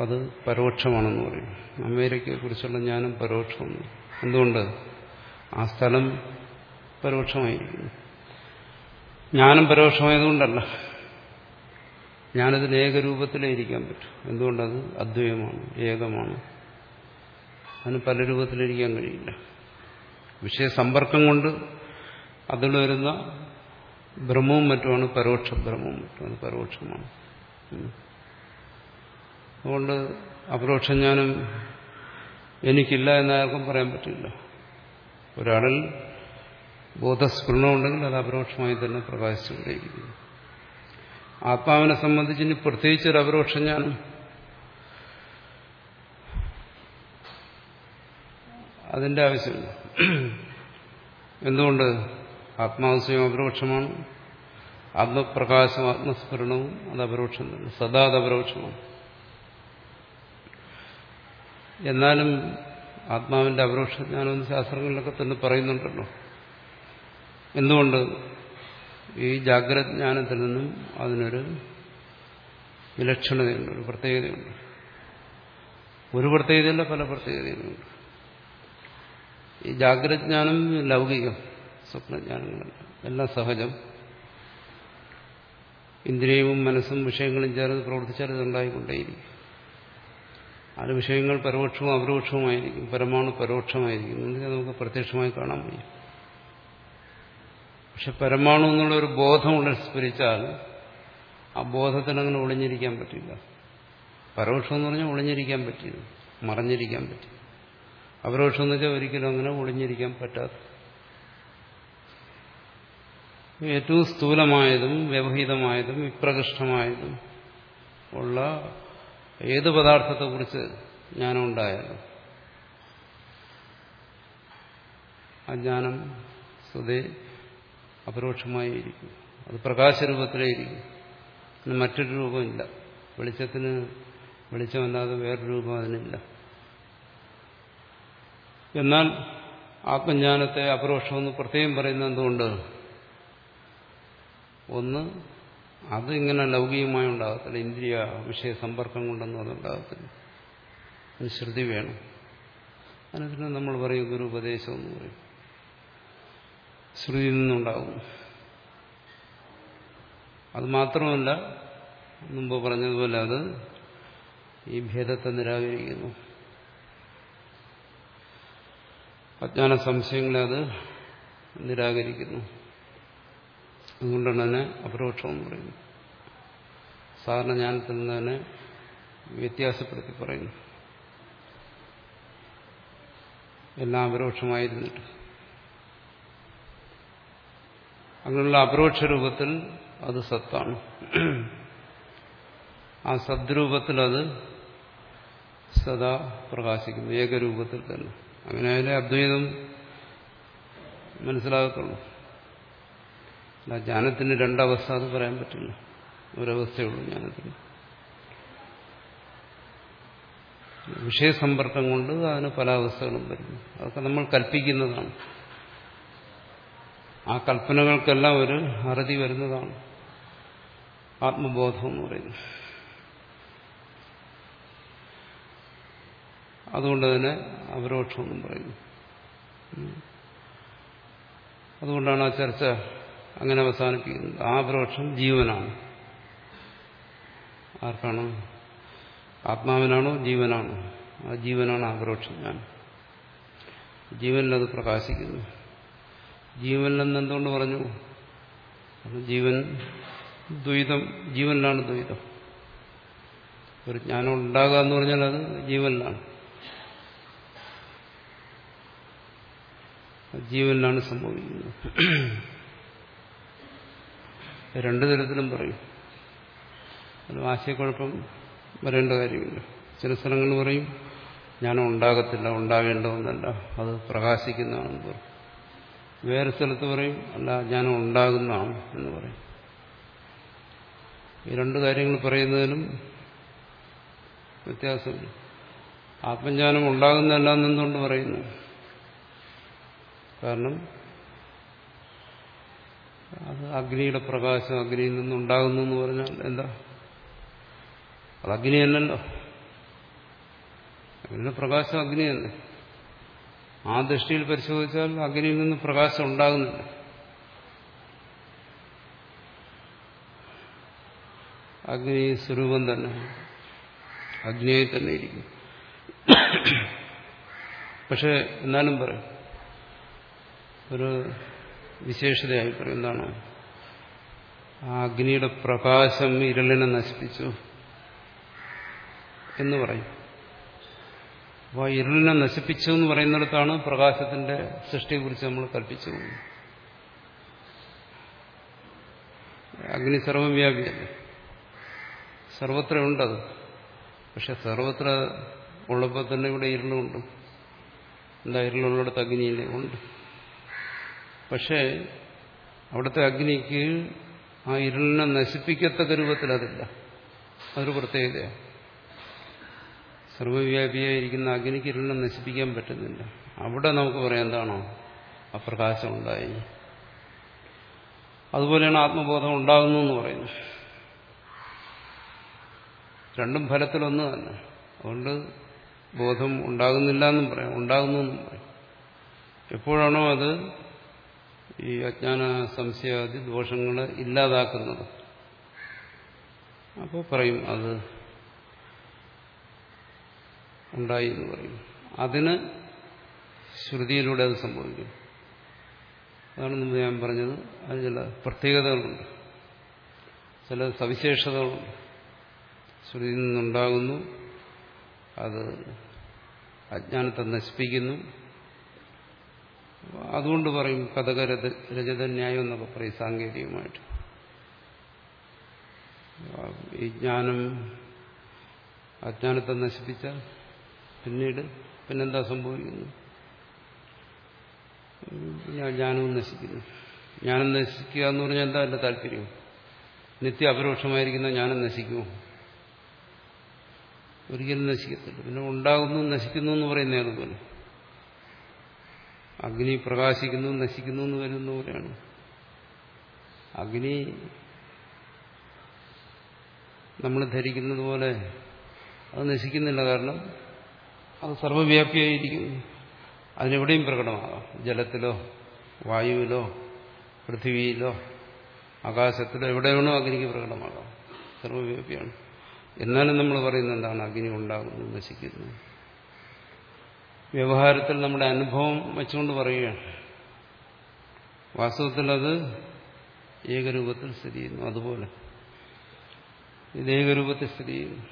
അത് പരോക്ഷമാണെന്ന് പറയും. അമേരിക്കയെക്കുറിച്ചുള്ള ജ്ഞാനം പരോക്ഷമാണ് എന്തുകൊണ്ട്? ആ സ്ഥലം പരോക്ഷമായിരിക്കുന്നു. ജ്ഞാനം പരോക്ഷമായതുകൊണ്ടല്ല. ജ്ഞാനത്തിന് ഏകരൂപത്തിലേ ഇരിക്കാൻ പറ്റും. എന്തുകൊണ്ടത്? അദ്വൈതമാണ് ഏകമാണ്. അതിന് പല രൂപത്തിലിരിക്കാൻ കഴിയില്ല. വിഷയസമ്പർക്കം കൊണ്ട് അതിൽ വരുന്ന ഭ്രമവും മറ്റുമാണ് പരോക്ഷ ഭ്രമവും മറ്റും അത് പരോക്ഷമാണ് അതുകൊണ്ട് അപരോക്ഷജ്ഞാനം എനിക്കില്ല എന്നാർക്കും പറയാൻ പറ്റില്ല. ഒരാളിൽ ബോധസ്ഫുരണമുണ്ടെങ്കിൽ അത് അപരോക്ഷമായി തന്നെ പ്രകാശിച്ചുകൊണ്ടേയിരിക്കുന്നു. ആത്മാവിനെ സംബന്ധിച്ച് ഇനി പ്രത്യേകിച്ച് ഒരു അപരോക്ഷജ്ഞാനം അതിന്റെ ആവശ്യമില്ല. എന്തുകൊണ്ട്? ആത്മാവ് സ്വയം അപരോക്ഷമാണ്. ആത്മപ്രകാശം ആത്മസ്ഫുരണവും അത് അപരോക്ഷം തന്നെ. സദാ അത് അപരോക്ഷമാണ്. എന്നാലും ആത്മാവിന്റെ അപരോക്ഷജ്ഞാനം ശാസ്ത്രങ്ങളിലൊക്കെ തന്നെ പറയുന്നുണ്ടല്ലോ. എന്തുകൊണ്ട്? ഈ ജാഗ്രത ജ്ഞാനത്തിൽ നിന്നും അതിനൊരു വിലക്ഷണതയുണ്ട് ഒരു പ്രത്യേകതയുണ്ട്. ഒരു പ്രത്യേകതയല്ല പല പ്രത്യേകതകളുണ്ട്. ഈ ജാഗ്രജ്ഞാനം ലൗകികം സ്വപ്നജ്ഞാനങ്ങളല്ല എല്ലാം സഹജം. ഇന്ദ്രിയവും മനസ്സും വിഷയങ്ങളും ചേർന്ന് പ്രവർത്തിച്ചാൽ ഇതുണ്ടായിക്കൊണ്ടേയിരിക്കും. അത് വിഷയങ്ങൾ പരോക്ഷവും അപരോക്ഷവുമായിരിക്കും പരമാണു പരോക്ഷമായിരിക്കും. എന്നുണ്ടെങ്കിൽ നമുക്ക് പ്രത്യക്ഷമായി കാണാൻ കഴിയും പക്ഷെ പരമാണു എന്നുള്ള ഒരു ബോധം ഉള്ളിൽ ആ ബോധത്തിന് അങ്ങനെ ഒളിഞ്ഞിരിക്കാൻ പറ്റില്ല. പരോക്ഷം എന്ന് പറഞ്ഞാൽ ഒളിഞ്ഞിരിക്കാൻ പറ്റില്ല മറഞ്ഞിരിക്കാൻ പറ്റി അപരോക്ഷം എന്ന് വെച്ചാൽ ഒരിക്കലും അങ്ങനെ ഒളിഞ്ഞിരിക്കാൻ പറ്റാത്ത. ഏറ്റവും സ്ഥൂലമായതും വ്യവഹിതമായതും വിപ്രകൃഷ്ടമായതും ഉള്ള ഏത് പദാർത്ഥത്തെക്കുറിച്ച് ജ്ഞാനമുണ്ടായാലും ആ അജ്ഞാനം സ്വതേ അപരോക്ഷമായി ഇരിക്കും. അത് പ്രകാശരൂപത്തിലേ ഇരിക്കും മറ്റൊരു രൂപമില്ല. വെളിച്ചത്തിന് വെളിച്ചമല്ലാതെ വേറൊരു രൂപം അതിനില്ല. എന്നാൽ ആത്മജ്ഞാനത്തെ അപരോക്ഷമെന്ന് പ്രത്യേകം പറയുന്നത് എന്തുകൊണ്ട് ഒന്ന് അത് ഇങ്ങനെ ലൗകികമായി ഉണ്ടാകത്തില്ല. ഇന്ദ്രിയ വിഷയ സമ്പർക്കം കൊണ്ടൊന്നും അതുണ്ടാകത്തില്ല അതിന് ശ്രുതി വേണം. അതിനെ നമ്മൾ പറയും ഗുരു ഉപദേശം എന്ന് പറയും. ശ്രുതിയിൽ നിന്നുണ്ടാകും അത് മാത്രമല്ല മുമ്പ് പറഞ്ഞതുപോലെ അത് ഈ ഭേദത്തെ നിരാകരിക്കുന്നു. അജ്ഞാന സംശയങ്ങളെ അത് നിരാകരിക്കുന്നു. അതുകൊണ്ടാണ് അതിനെ അപരോക്ഷം എന്ന് പറയുന്നത്. സാധാരണ ജ്ഞാനത്തിൽ നിന്ന് തന്നെ വ്യത്യാസപ്പെടുത്തി പറയുന്നു. എല്ലാം അപരോക്ഷമായിരുന്നിട്ട്. അങ്ങനെയുള്ള അപരോക്ഷ രൂപത്തിൽ അത് സത്താണ്. ആ സദ്രൂപത്തിൽ അത് സദാ പ്രകാശിക്കുന്നു. ഏകരൂപത്തിൽ തന്നെ. അങ്ങനെ അതിലെ അദ്വൈതം മനസ്സിലാകത്തുള്ളൂ. ജ്ഞാനത്തിന് രണ്ടവസ്ഥ അത് പറയാൻ പറ്റില്ല. ഒരവസ്ഥയുള്ളൂ ജ്ഞാനത്തിന്. വിഷയസമ്പർക്കം കൊണ്ട് അതിന് പല അവസ്ഥകളും വരുന്നു. അതൊക്കെ നമ്മൾ കൽപ്പിക്കുന്നതാണ്. ആ കൽപ്പനകൾക്കെല്ലാം ഒരു അറുതി വരുന്നതാണ്. ആത്മബോധം എന്ന് പറയുന്നത്. അതുകൊണ്ട് തന്നെ അപരോക്ഷമെന്നും പറയുന്നു. അതുകൊണ്ടാണ് ആ ചർച്ച അങ്ങനെ അവസാനിപ്പിക്കുന്നത് ആ അപരോക്ഷം ജീവനാണ്. ആർക്കാണ്? ആത്മാവിനാണോ? ജീവനാണോ? ആ ജീവനാണ് അപരോക്ഷം ഞാൻ. ജീവനിലത് പ്രകാശിക്കുന്നു. ജീവനിലെന്ന് എന്തുകൊണ്ട് പറഞ്ഞു? ജീവൻ ദ്വൈതം ജീവനിലാണ് ദ്വൈതം. ഒരു ജ്ഞാനം ഉണ്ടാകുക എന്ന് പറഞ്ഞാൽ അത് ജീവനിലാണ്. ജീവനിലാണ് സംഭവിക്കുന്നത്. രണ്ടു തരത്തിലും പറയും. അത് ആശയക്കുഴപ്പം വരേണ്ട കാര്യമില്ല. ചില സ്ഥലങ്ങളിൽ പറയും ഞാൻ ഉണ്ടാകത്തില്ല ഉണ്ടാകേണ്ടതെന്നല്ല അത് പ്രകാശിക്കുന്നതാണെന്ന് പറയും. വേറെ സ്ഥലത്ത് പറയും അല്ല ഞാൻ ഉണ്ടാകുന്നതാണ് എന്ന് പറയും. ഈ രണ്ട് കാര്യങ്ങൾ പറയുന്നതിലും വ്യത്യാസമില്ല ആത്മജ്ഞാനം ഉണ്ടാകുന്നതല്ല എന്നെന്തുകൊണ്ട് പറയുന്നു? കാരണം അത് അഗ്നിയുടെ പ്രകാശം അഗ്നിയിൽ നിന്നുണ്ടാകുന്നു എന്ന് പറഞ്ഞാൽ എന്താ? അത് അഗ്നി അല്ലല്ലോ അഗ്നിയുടെ പ്രകാശം അഗ്നി തന്നെ ആ ദൃഷ്ടിയിൽ പരിശോധിച്ചാൽ അഗ്നിയിൽ നിന്ന് പ്രകാശം ഉണ്ടാകുന്നില്ല. അഗ്നി സ്വരൂപം തന്നെ. അഗ്നിയായി തന്നെ ഇരിക്കും. പക്ഷെ എന്നാലും പറയും. ഒരു വിശേഷതയായി പറയും എന്താണ് ആ അഗ്നിയുടെ പ്രകാശം ഇരളിനെ നശിപ്പിച്ചു എന്ന് പറയും. അപ്പോൾ ഇരുളിനെ നശിപ്പിച്ചു എന്ന് പറയുന്നിടത്താണ് പ്രകാശത്തിന്റെ സൃഷ്ടിയെക്കുറിച്ച് നമ്മൾ കൽപ്പിച്ചു അഗ്നി സർവവ്യാപിയല്ലേ? സർവത്ര ഉണ്ടത്. പക്ഷെ സർവത്ര ഉള്ളപ്പോൾ തന്നെ ഇവിടെ ഇരുളുണ്ട്. എന്താ ഇരുളുള്ളിടത്ത് അഗ്നിയില്ലേ? ഉണ്ട്. പക്ഷേ അവിടുത്തെ അഗ്നിക്ക് ആ ഇരുളിനെ നശിപ്പിക്കത്തക്ക രൂപത്തിൽ അതില്ല. അതൊരു പ്രത്യേകതയാണ് സർവവ്യാപിയായിരിക്കുന്ന അഗ്നിക്ക് ഇരുളിനെ നശിപ്പിക്കാൻ പറ്റുന്നില്ല. അവിടെ നമുക്ക് പറയാം എന്താണോ? അപ്രകാശം ഉണ്ടായി. അതുപോലെയാണ് ആത്മബോധം ഉണ്ടാകുന്നു എന്ന് പറയുന്നത് രണ്ടും ഫലത്തിലൊന്ന് തന്നെ. അതുകൊണ്ട് ബോധം ഉണ്ടാകുന്നില്ല എന്നും പറയാം. ഉണ്ടാകുന്നു എന്നും പറയാം. എപ്പോഴാണോ അത് ഈ അജ്ഞാന സംശയാദി ദോഷങ്ങളെ ഇല്ലാതാക്കുന്നത്. അപ്പോൾ പറയും അത് ഉണ്ടായി എന്ന് പറയും. അതിന് ശ്രുതിയിലൂടെ അത് സംഭവിക്കും. അതാണ് മുമ്പ് ഞാൻ പറഞ്ഞത്. അതിന് ചില പ്രത്യേകതകളുണ്ട്. ചില സവിശേഷതകളുണ്ട്. ശ്രുതിയിൽ നിന്നുണ്ടാകുന്നു. അത് അജ്ഞാനത്തെ നശിപ്പിക്കുന്നു. അതുകൊണ്ട് പറയും കഥകരത് രജത ന്യായം എന്നൊക്കെ പറയും സാങ്കേതികമായിട്ട്. ഈ ജ്ഞാനം അജ്ഞാനത്തെ നശിപ്പിച്ചാൽ പിന്നീട് പിന്നെന്താ സംഭവിക്കുന്നു? ജ്ഞാനവും നശിക്കുന്നു. ജ്ഞാനം നശിക്കുക എന്ന് പറഞ്ഞാൽ എന്താ എന്റെ താല്പര്യം? നിത്യ അപരോക്ഷമായിരിക്കുന്ന ജ്ഞാനം നശിക്കുമോ? ഒരിക്കലും നശിക്കത്തില്ല. പിന്നെ ഉണ്ടാകുന്നു നശിക്കുന്നു എന്ന് പറയുന്നതാണ് പോലെ അഗ്നി പ്രകാശിക്കുന്നു നശിക്കുന്നു എന്ന് വരുന്ന പോലെയാണ്. അഗ്നി നമ്മൾ ധരിക്കുന്നത് പോലെ അത് നശിക്കുന്നില്ല കാരണം അത് സർവവ്യാപിയായിരിക്കുന്നു അതിനെവിടെയും പ്രകടമാകാം. ജലത്തിലോ വായുവിലോ പൃഥ്വിയിലോ ആകാശത്തിലോ എവിടെ വേണോ അഗ്നിക്ക് പ്രകടമാകാം. സർവവ്യാപിയാണ്. എന്നാലും നമ്മൾ പറയുന്നത് എന്താണ്? അഗ്നി ഉണ്ടാകുന്നു നശിക്കുന്നു. വ്യവഹാരത്തിൽ നമ്മുടെ അനുഭവം വെച്ചുകൊണ്ട് പറയുകയാണ്. വാസ്തവത്തിൽ അത് ഏകരൂപത്തിൽ സ്ഥിതി ചെയ്യുന്നു. അതുപോലെ ഇത് ഏകരൂപത്തിൽ സ്ഥിതി ചെയ്യുന്നു.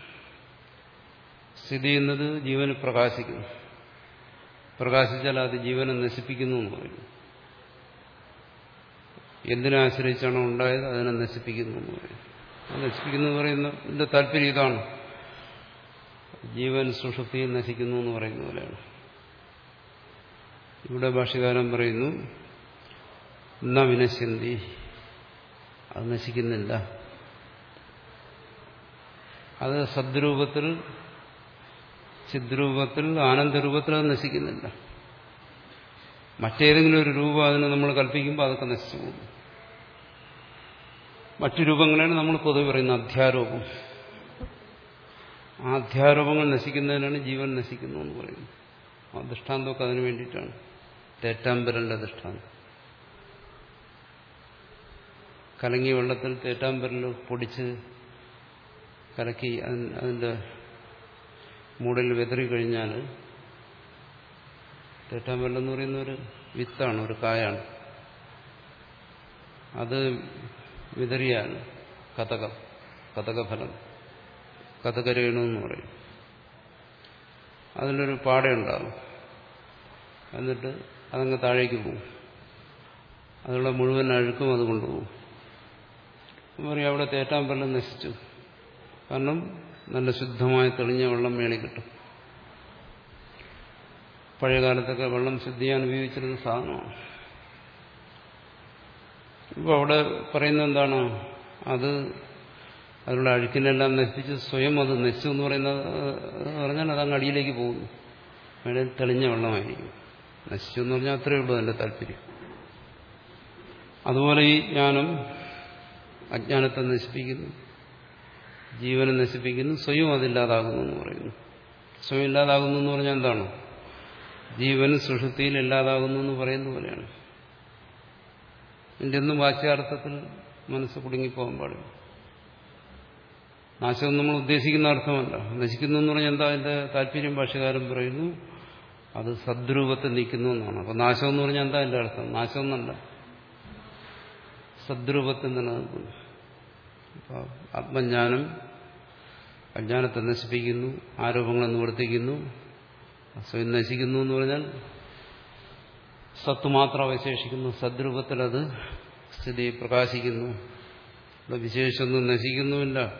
സ്ഥിതി ചെയ്യുന്നത് ജീവന് പ്രകാശിക്കുന്നു. പ്രകാശിച്ചാൽ അത് ജീവനെ നശിപ്പിക്കുന്നു എന്ന് പറയുന്നു. എന്തിനെ ആശ്രയിച്ചാണോ ഉണ്ടായത് അതിനെ നശിപ്പിക്കുന്നു എന്ന് പറയുന്നു. നശിപ്പിക്കുന്നു എന്ന് പറയുന്നതിന്റെ താല്പര്യം ഇതാണ്. ജീവൻ സുഷുപ്തിയിൽ നശിക്കുന്നു എന്ന് പറയുന്ന പോലെയാണ്. ഇവിടെ ഭാഷകാരം പറയുന്നു ന വിനശ്യന്തി. അത് നശിക്കുന്നില്ല. അത് സദ്രൂപത്തിൽ ചിദ്രൂപത്തിൽ ആനന്ദരൂപത്തിൽ അത് നശിക്കുന്നില്ല. മറ്റേതെങ്കിലും ഒരു രൂപം അതിനെ നമ്മൾ കൽപ്പിക്കുമ്പോൾ അതൊക്കെ നശിച്ചു പോകും. മറ്റു രൂപങ്ങളാണ് നമ്മൾ പൊതുവെ പറയുന്നത് അധ്യാരോപം. ആ അധ്യാരോപങ്ങൾ നശിക്കുന്നതിനാണ് ജീവൻ നശിക്കുന്നു എന്ന് പറയുന്നത്. ആ ദൃഷ്ടാന്തമൊക്കെ അതിനു വേണ്ടിയിട്ടാണ്. തേറ്റാമ്പരന്റെ ദൃഷ്ടാന്തം കലങ്ങിയ വെള്ളത്തിൽ തേറ്റാമ്പരൽ പൊടിച്ച് കലക്കി അതിന്റെ മൂടിൽ വെതറി കഴിഞ്ഞാൽ തേറ്റാമ്പരൽ എന്ന് പറയുന്ന ഒരു വിത്താണ് ഒരു കായാണ്. അത് വിതറിയാൽ കഥകം കഥകഫലം കഥകരേണമെന്ന് പറയും. അതിലൊരു പാടയുണ്ടാകും. എന്നിട്ട് അതങ്ങ് താഴേക്ക് പോകും അതുള്ള മുഴുവൻ അഴുക്കും അത് കൊണ്ടുപോകും. പറയും അവിടെ തേറ്റാൻ വെള്ളം നശിച്ചു. കാരണം നല്ല ശുദ്ധമായ തെളിഞ്ഞ വെള്ളം മേളി കിട്ടും. പഴയ കാലത്തൊക്കെ വെള്ളം ശുദ്ധിയാൻ ഉപയോഗിച്ചിരുന്ന സാധനമാണ്. ഇപ്പോൾ അവിടെ പറയുന്നത് എന്താണ്? അത് അതിലുള്ള അഴുക്കിനെല്ലാം നശിപ്പിച്ച് സ്വയം അത് നശിച്ചു എന്ന് പറയുന്നത് പറഞ്ഞാൽ അത് അങ്ങ് അടിയിലേക്ക് പോകുന്നു. മേളിൽ തെളിഞ്ഞ വെള്ളമായിരിക്കും. നശിച്ചു എന്ന് പറഞ്ഞാൽ അത്രയേ ഉള്ളൂ അതിന്റെ താല്പര്യം. അതുപോലെ ഈ ജ്ഞാനം അജ്ഞാനത്തെ നശിപ്പിക്കുന്നു ജീവനെ നശിപ്പിക്കുന്നു സ്വയം അതില്ലാതാകുന്നു എന്ന് പറയുന്നു. സ്വയം ഇല്ലാതാകുന്നു എന്ന് പറഞ്ഞാൽ എന്താണ്? ജീവൻ സുഷുതിയിൽ ഇല്ലാതാകുന്നു എന്ന് പറയുന്ന പോലെയാണ്. എന്റെ ഒന്നും വാച്യാർത്ഥത്തിൽ മനസ്സ് കുടുങ്ങിപ്പോകാൻ പാടില്ല. നാശം നമ്മൾ ഉദ്ദേശിക്കുന്ന അർത്ഥമല്ല. നശിക്കുന്നു എന്ന് പറഞ്ഞാൽ എന്താ അതിന്റെ താല്പര്യം? ഭാഷകാരൻ പറയുന്നു അത് സദ്രൂപത്തിൽ നിൽക്കുന്നു എന്നാണ്. അപ്പൊ നാശം എന്ന് പറഞ്ഞാൽ എന്താ എന്റെ അർത്ഥം? നാശം എന്നല്ല. സദ്രൂപത്തിൽ നിലനിൽക്കുന്നു അപ്പൊ ആത്മജ്ഞാനം അജ്ഞാനത്തെ നശിപ്പിക്കുന്നു ആരോപങ്ങളെ നിവർത്തിക്കുന്നു സ്വയം നശിക്കുന്നു എന്ന് പറഞ്ഞാൽ സത്ത് മാത്രം അവശേഷിക്കുന്നു. സദ്രൂപത്തിൽ അത് സ്ഥിതി പ്രകാശിക്കുന്നു. ഇവിടെ വിശേഷമൊന്നും നശിക്കുന്നുമില്ല.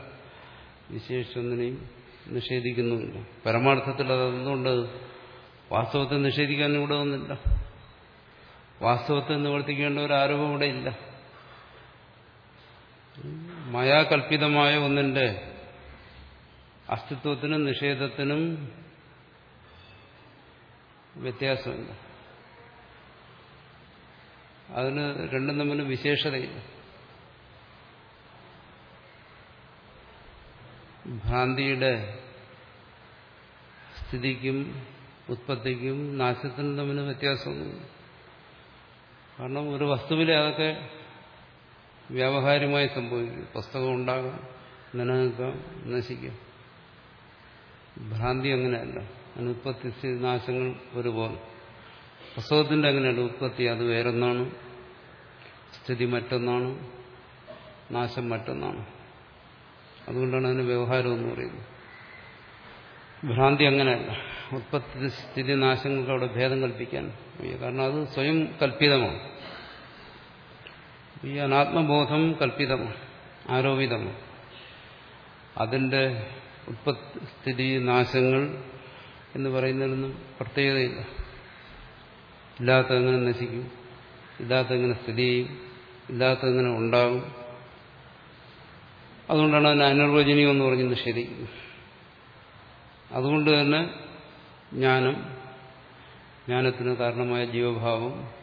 വിശേഷമൊന്നിനെയും നിഷേധിക്കുന്നുമില്ല. പരമാർത്ഥത്തിൽ അതെന്തുകൊണ്ട് വാസ്തവത്തെ നിഷേധിക്കാൻ ഇവിടെ ഒന്നില്ല വാസ്തവത്തെ നിവർത്തിക്കേണ്ട ഒരു ആരോപം ഇവിടെ ഇല്ല. മയാകൽപിതമായ ഒന്നിന്റെ അസ്തിത്വത്തിനും നിഷേധത്തിനും വ്യത്യാസമില്ല. അതിന് രണ്ടും തമ്മിൽ വിശേഷതയില്ല. ഭ്രാന്തിയുടെ സ്ഥിതിക്കും ഉത്പത്തിക്കും നാശത്തിനും തമ്മിൽ വ്യത്യാസമൊന്നുമില്ല. കാരണം ഒരു വസ്തുവിലെ അതൊക്കെ വ്യാവഹാരികമായി സംഭവിക്കും. പുസ്തകം ഉണ്ടാകാം നിലനിൽക്കാം നശിക്കാം. ഭ്രാന്തി അങ്ങനെയല്ല. സ്ഥിതി നാശങ്ങൾ ഒരുപോലെ. പുസ്തകത്തിന്റെ അങ്ങനെയല്ല. ഉത്പത്തി അത് വേറൊന്നാണ്. സ്ഥിതി മറ്റൊന്നാണ്. നാശം മറ്റൊന്നാണ്. അതുകൊണ്ടാണ് അതിന് വ്യവഹാരം എന്ന് പറയുന്നത്. ഭ്രാന്തി അങ്ങനെയല്ല. ഉത്പത്തി സ്ഥിതി നാശങ്ങൾക്ക് അവിടെ ഭേദം കൽപ്പിക്കാൻ കാരണം അത് സ്വയം കൽപ്പിതമാണ്. ഈ അനാത്മബോധം കൽപ്പിതമാണ് ആരോപിതമാണ്. ഉത്പത്തി സ്ഥിതി നാശങ്ങൾ എന്ന് പറയുന്നതിനൊന്നും പ്രത്യേകതയില്ല. ഇല്ലാത്തതെങ്ങനെ നശിക്കും? ഇല്ലാത്തതെങ്ങനെ സ്ഥിതി ചെയ്യും? ഇല്ലാത്തതെങ്ങനെ ഉണ്ടാകും? അതുകൊണ്ടാണ് അതിന് അനുവചനീയം എന്ന് പറഞ്ഞ് നിഷേധിക്കുന്നത് അതുകൊണ്ട് തന്നെ ജ്ഞാനം ജ്ഞാനത്തിന് കാരണമായ ജീവഭാവം.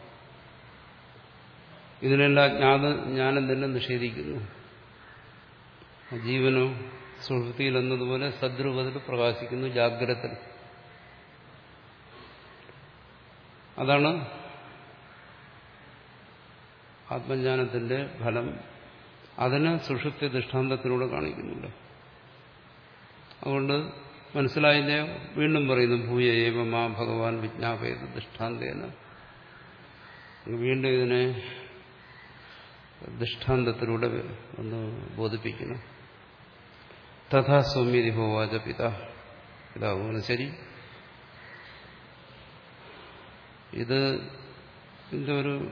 ഇതിനെല്ലാം ജ്ഞാന ജ്ഞാനം തന്നെ നിഷേധിക്കുന്നു. ജീവനോ സുഹൃത്തിയിൽ എന്നതുപോലെ സദ്രൂപത്തിൽ പ്രകാശിക്കുന്നു ജാഗ്രത അതാണ് ആത്മജ്ഞാനത്തിന്റെ ഫലം. അതിന് സുഷുപ്തി ദൃഷ്ടാന്തത്തിലൂടെ കാണിക്കുന്നുണ്ട്. അതുകൊണ്ട് മനസ്സിലായില്ലയോ വീണ്ടും പറയുന്നു ഭൂയ ഏവമാ ഭഗവാൻ വിജ്ഞാപേത ദൃഷ്ടാന്തേന. വീണ്ടും ഇതിനെ ദൃഷ്ടാന്തത്തിലൂടെ ഒന്ന് ബോധിപ്പിക്കുന്നു. തഥാ സൗമ്യതി ഭോവാച പിത. പിതാവുമാണ് ശരി. ഇത് ഇതിന്റെ ഒരു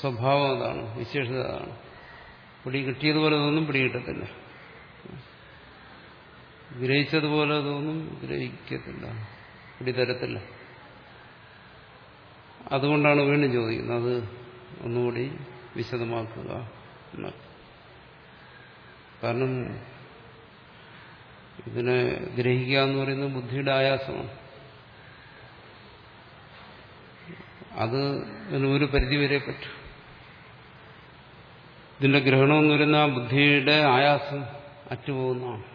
സ്വഭാവം അതാണ് വിശേഷത അതാണ്. പിടി കിട്ടിയതുപോലെ ഒന്നും പിടി കിട്ടത്തില്ല ഗ്രഹിച്ചതുപോലെ തോന്നും ഗ്രഹിക്കത്തില്ല. പിടി തരത്തില്ല അതുകൊണ്ടാണ് വീണ്ടും ചോദിക്കുന്നത്. അത് ഒന്നുകൂടി വിശദമാക്കുക കാരണം ഇതിനെ ഗ്രഹിക്കുക എന്ന് പറയുന്നത് ബുദ്ധിയുടെ ആയാസമാണ്. അത് ഒരു പരിധിവരെ പറ്റും. ഇതിന്റെ ഗ്രഹണം എന്ന് പറയുന്ന ആ ബുദ്ധിയുടെ ആയാസം അറ്റുപോകുന്നതാണ്.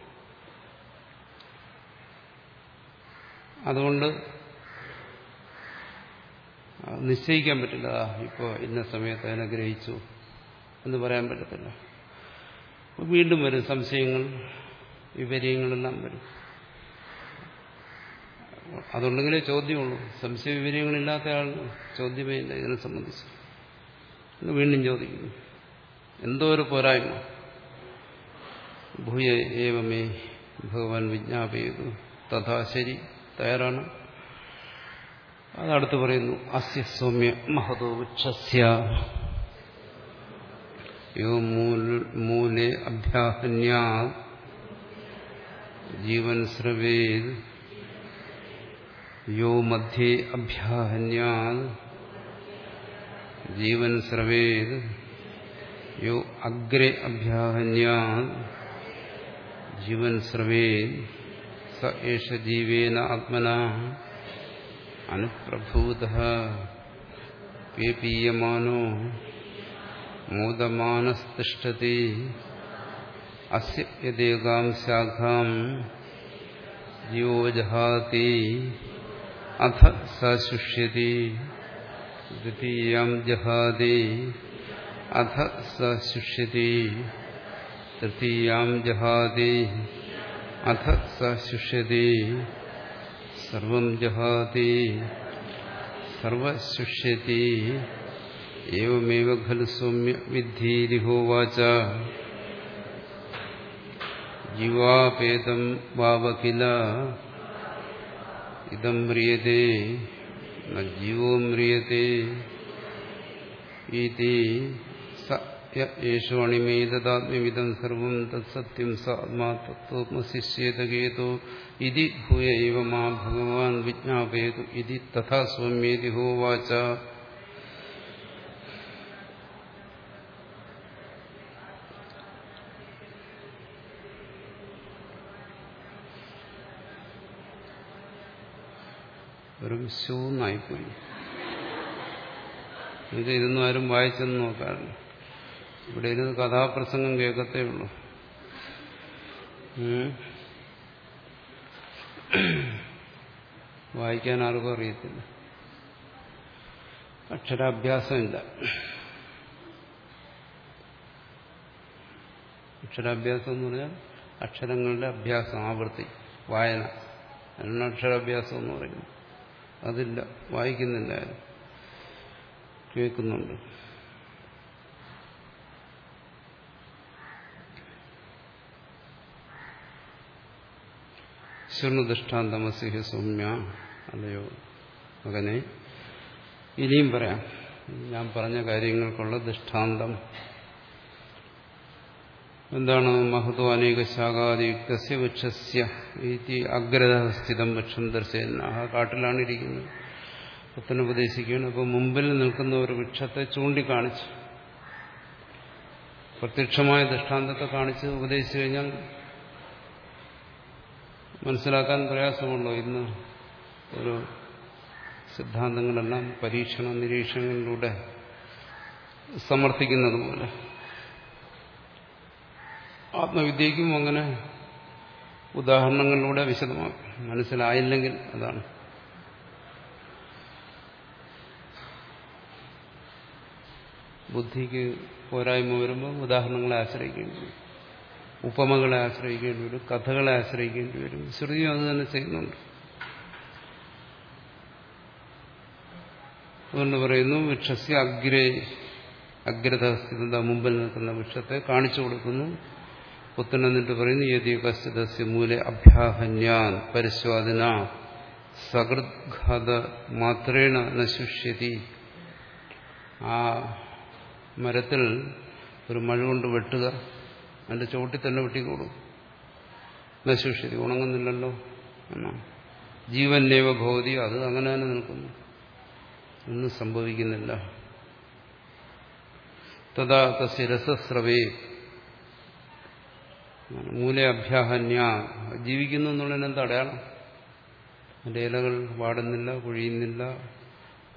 അതുകൊണ്ട് നിശ്ചയിക്കാൻ പറ്റില്ല. ഇപ്പോൾ ഇന്ന സമയത്ത് അതിനെ ഗ്രഹിച്ചു എന്ന് പറയാൻ പറ്റത്തില്ല. വീണ്ടും വരും സംശയങ്ങൾ വിപര്യങ്ങളെല്ലാം വരും. അതുണ്ടെങ്കിലേ ചോദ്യമുള്ളൂ. സംശയ വിവരങ്ങളില്ലാത്ത ആൾ ചോദ്യമേ ഇല്ല ഇതിനെ സംബന്ധിച്ച്. വീണ്ടും ചോദിക്കുന്നു. എന്തോ ഒരു പോരായ്മ. ഭൂയ ഏവമേ ഭഗവാൻ വിജ്ഞാപയതു. തഥാ ശരി തയ്യാറാണ്. അതടുത്ത് പറയുന്നു അസ്യ സൗമ്യ മഹതോ വൃക്ഷസ്യ യോ മൂലേ അഭ്യാഹന്യാ. ജീവൻ സ്രവേത്. യോ മധ്യേ അഭ്യാഹന്യ. ജീവൻ സ്രവേത്. യോ അഗ്രേ അഭ്യാഹന്യ. ജീവൻ സ്രവേത്. സ ഏഷ ജീവേന ആത്മന അനുപ്രഭൂത പേപീയമാനോ മോദമാനസ്തിഷ്ഠതി അസ്യേകാം ശാഖാം ജീവോ ജഹാതി അഥ സുഷ്യതി ദ്വിതീയം ജഹാതി അഥ സുഷ്യതി തൃതീയാം ജഹാതി അഥ സ ശുഷ്യതി സർവം ജഹാതി സർവശുഷ്യതി ഏവമേവ ഖലു സൗമ്യ വിദ്ധീരിഹോവാച ജീവാപേതം വാവകില ഇതം മ്രിയത്തെ ന ജീവോ മ്രിയത്തെ ഇതി സ യേശു സർവം തത്സത്യം സ ആത്മാ ഇതി ഭൂയ മാ ഭഗവാൻ വിജ്ഞാപയതു ഇതി തഥാ സൗമ്യേതി ഹോവാച വെറും ശൂന്നായിപ്പോയി. ഇത് ഇതൊന്നും ആരും വായിച്ചെന്ന് നോക്കാറില്ല. ഇവിടെ ഇരുന്ന് കഥാപ്രസംഗം കേൾക്കത്തേ ഉള്ളൂ. വായിക്കാൻ ആർക്കും അറിയത്തില്ല. അക്ഷരാഭ്യാസമില്ല. അക്ഷരാഭ്യാസം എന്ന് പറഞ്ഞാൽ അക്ഷരങ്ങളുടെ അഭ്യാസം ആവൃത്തി വായന. അതിനാണ് അക്ഷരാഭ്യാസം എന്ന് പറയുന്നത് അതില്ല വായിക്കുന്നില്ല കേൾക്കുന്നുണ്ട്. ശൃണുദൃഷ്ടാന്തമസിഹ സൗമ്യ അല്ലയോ മകനെ ഇനിയും പറയാം. ഞാൻ പറഞ്ഞ കാര്യങ്ങൾക്കുള്ള ദൃഷ്ടാന്തം. എന്താണ് മഹത്വ? അനേക ശാഖാതിയുക്തസ്യ വൃക്ഷസ്യ ഈ വൃക്ഷം ദർശന ആ കാട്ടിലാണ് ഇരിക്കുന്നത്. പുത്തൻ ഉപദേശിക്കുകയാണ്. അപ്പോൾ മുമ്പിൽ നിൽക്കുന്ന ഒരു വൃക്ഷത്തെ ചൂണ്ടിക്കാണിച്ചു പ്രത്യക്ഷമായ ദൃഷ്ടാന്തത്തെ കാണിച്ച് ഉപദേശിച്ചു കഴിഞ്ഞാൽ മനസ്സിലാക്കാൻ പ്രയാസമുള്ളൂ ഇന്ന് ഒരു സിദ്ധാന്തങ്ങളെല്ലാം പരീക്ഷണ നിരീക്ഷണങ്ങളിലൂടെ സമർത്ഥിക്കുന്നത് പോലെ. ആത്മവിദ്യയ്ക്കും അങ്ങനെ ഉദാഹരണങ്ങളിലൂടെ വിശദമാക്കും. മനസ്സിലായില്ലെങ്കിൽ അതാണ്. ബുദ്ധിക്ക് പോരായ്മ വരുമ്പോൾ ഉദാഹരണങ്ങളെ ആശ്രയിക്കേണ്ടി ഉപമകളെ ആശ്രയിക്കേണ്ടി വരും കഥകളെ ആശ്രയിക്കേണ്ടി വരും. ശ്രുതിയും അത് തന്നെ ചെയ്യുന്നുണ്ട്. അതുകൊണ്ട് പറയുന്നു വൃക്ഷസ്യ അഗ്രേ അഗ്രതസ്ഥിത മുമ്പിൽ നിൽക്കുന്ന വൃക്ഷത്തെ കാണിച്ചു കൊടുക്കുന്നു. പുത്തനെന്നിട്ട് പറയുന്നു യതി കസ്ഥിതസ്യ മൂലെ അഭ്യാഹന്യാൻ പരിസ്വാദിന സകൃദ്ഘാത മാത്രേണ നശിഷ്യതി. ആ മരത്തിൽ ഒരു മഴ കൊണ്ട് വെട്ടുക. അതിന്റെ ചുവട്ടിൽ തന്നെ വെട്ടിക്കൂടും. നശുഷ്യതി ഉണങ്ങുന്നില്ലല്ലോ എന്നാ. ജീവൻ നൈവ ഭൗതി അത് അങ്ങനെ തന്നെ നിൽക്കുന്നു. ഒന്നും സംഭവിക്കുന്നില്ല. തഥാ തസ്യ രസസ്രവേ. മൂല അഭ്യാഹന്യ. ജീവിക്കുന്നു എന്നുള്ളതിന് എന്താ അടയാളം? അതിന്റെ ഇലകൾ വാടുന്നില്ല കുഴിയുന്നില്ല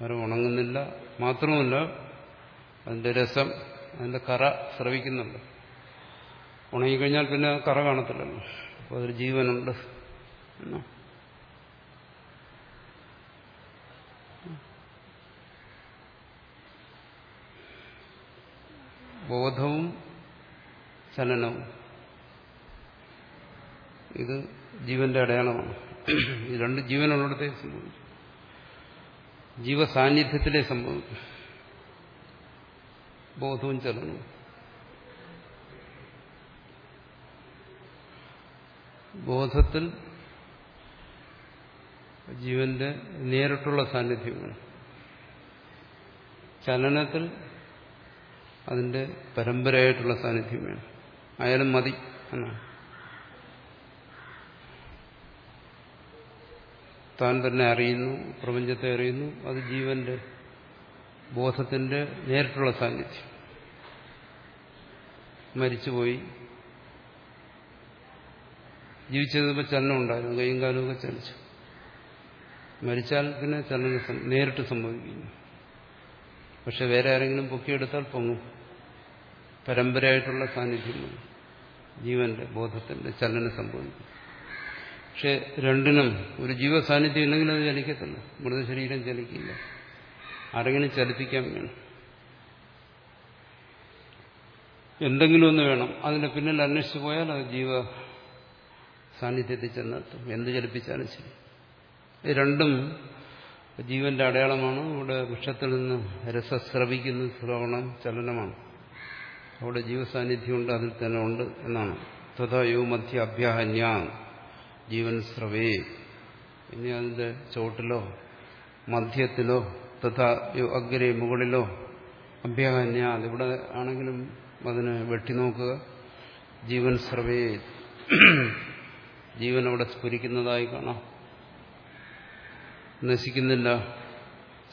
മരം ഉണങ്ങുന്നില്ല. മാത്രമല്ല അതിന്റെ രസം അതിന്റെ കറ സ്രവിക്കുന്നുണ്ട്. ഉണങ്ങിക്കഴിഞ്ഞാൽ പിന്നെ കറ കാണത്തില്ലല്ലോ. അപ്പോൾ അതിൽ ജീവനുണ്ട്. ബോധവും ചലനവും. ഇത് ജീവന്റെ അടയാളമാണ്. ഇത് രണ്ട് ജീവനുള്ളിടത്തെ സംഭവിക്കും. ജീവസാന്നിധ്യത്തിലെ സംഭവിക്കും. ബോധവും ചലനവും. ബോധത്തിൽ ജീവന്റെ നേരിട്ടുള്ള സാന്നിധ്യമാണ് ചലനത്തിൽ അതിന്റെ പരമ്പരയായിട്ടുള്ള സാന്നിധ്യം വേണം ആയാലും മതി എന്നാണ്. താൻ തന്നെ അറിയുന്നു പ്രപഞ്ചത്തെ അറിയുന്നു അത് ജീവന്റെ ബോധത്തിന്റെ നേരിട്ടുള്ള സാന്നിധ്യം. മരിച്ചുപോയി. ജീവിച്ചതിപ്പോൾ ചലനം ഉണ്ടായിരുന്നു. കൈയും കാലുമൊക്കെ ചലിച്ചു. മരിച്ചാൽ പിന്നെ ചലനം നേരിട്ട് സംഭവിക്കുന്നു. പക്ഷെ വേറെ ആരെങ്കിലും പൊക്കിയെടുത്താൽ പൊങ്ങും. പരമ്പരയായിട്ടുള്ള സാന്നിധ്യം ജീവന്റെ ബോധത്തിന്റെ ചലനം സംഭവിക്കും പക്ഷെ രണ്ടിനും ഒരു ജീവ സാന്നിധ്യം ഇല്ലെങ്കിൽ അത് ചലിക്കത്തില്ല. മൃതശരീരം ചലിക്കില്ല. ആരെങ്കിലും ചലിപ്പിക്കാൻ വേണം. എന്തെങ്കിലും ഒന്ന് വേണം. അതിന്റെ പിന്നിൽ അന്വേഷിച്ചു പോയാൽ അത് ജീവ സാന്നിധ്യത്തിൽ ചെന്നെത്തും എന്ത് ചലിപ്പിച്ചാലും ശരി. രണ്ടും ജീവന്റെ അടയാളമാണ്. ഇവിടെ വൃക്ഷത്തിൽ നിന്ന് രസസ്രവിക്കുന്ന ശ്രവണം ചലനമാണ്. അവിടെ ജീവസാന്നിധ്യമുണ്ട്. അതിൽ തന്നെ ഉണ്ട് എന്നാണ്. തഥായോ മധ്യ അഭ്യാഹന്യ. ജീവൻ സ്രവേ. ഇനി അതിന്റെ ചോട്ടിലോ മധ്യത്തിലോ തഥാ അഗ്രേ മുകളിലോ അഭ്യാഹന്യ. അതിവിടെ ആണെങ്കിലും അതിനെ വെട്ടി നോക്കുക. ജീവൻ സ്രവേ. ജീവൻ അവിടെ സ്ഫുരിക്കുന്നതായി കാണാം. നശിക്കുന്നില്ല.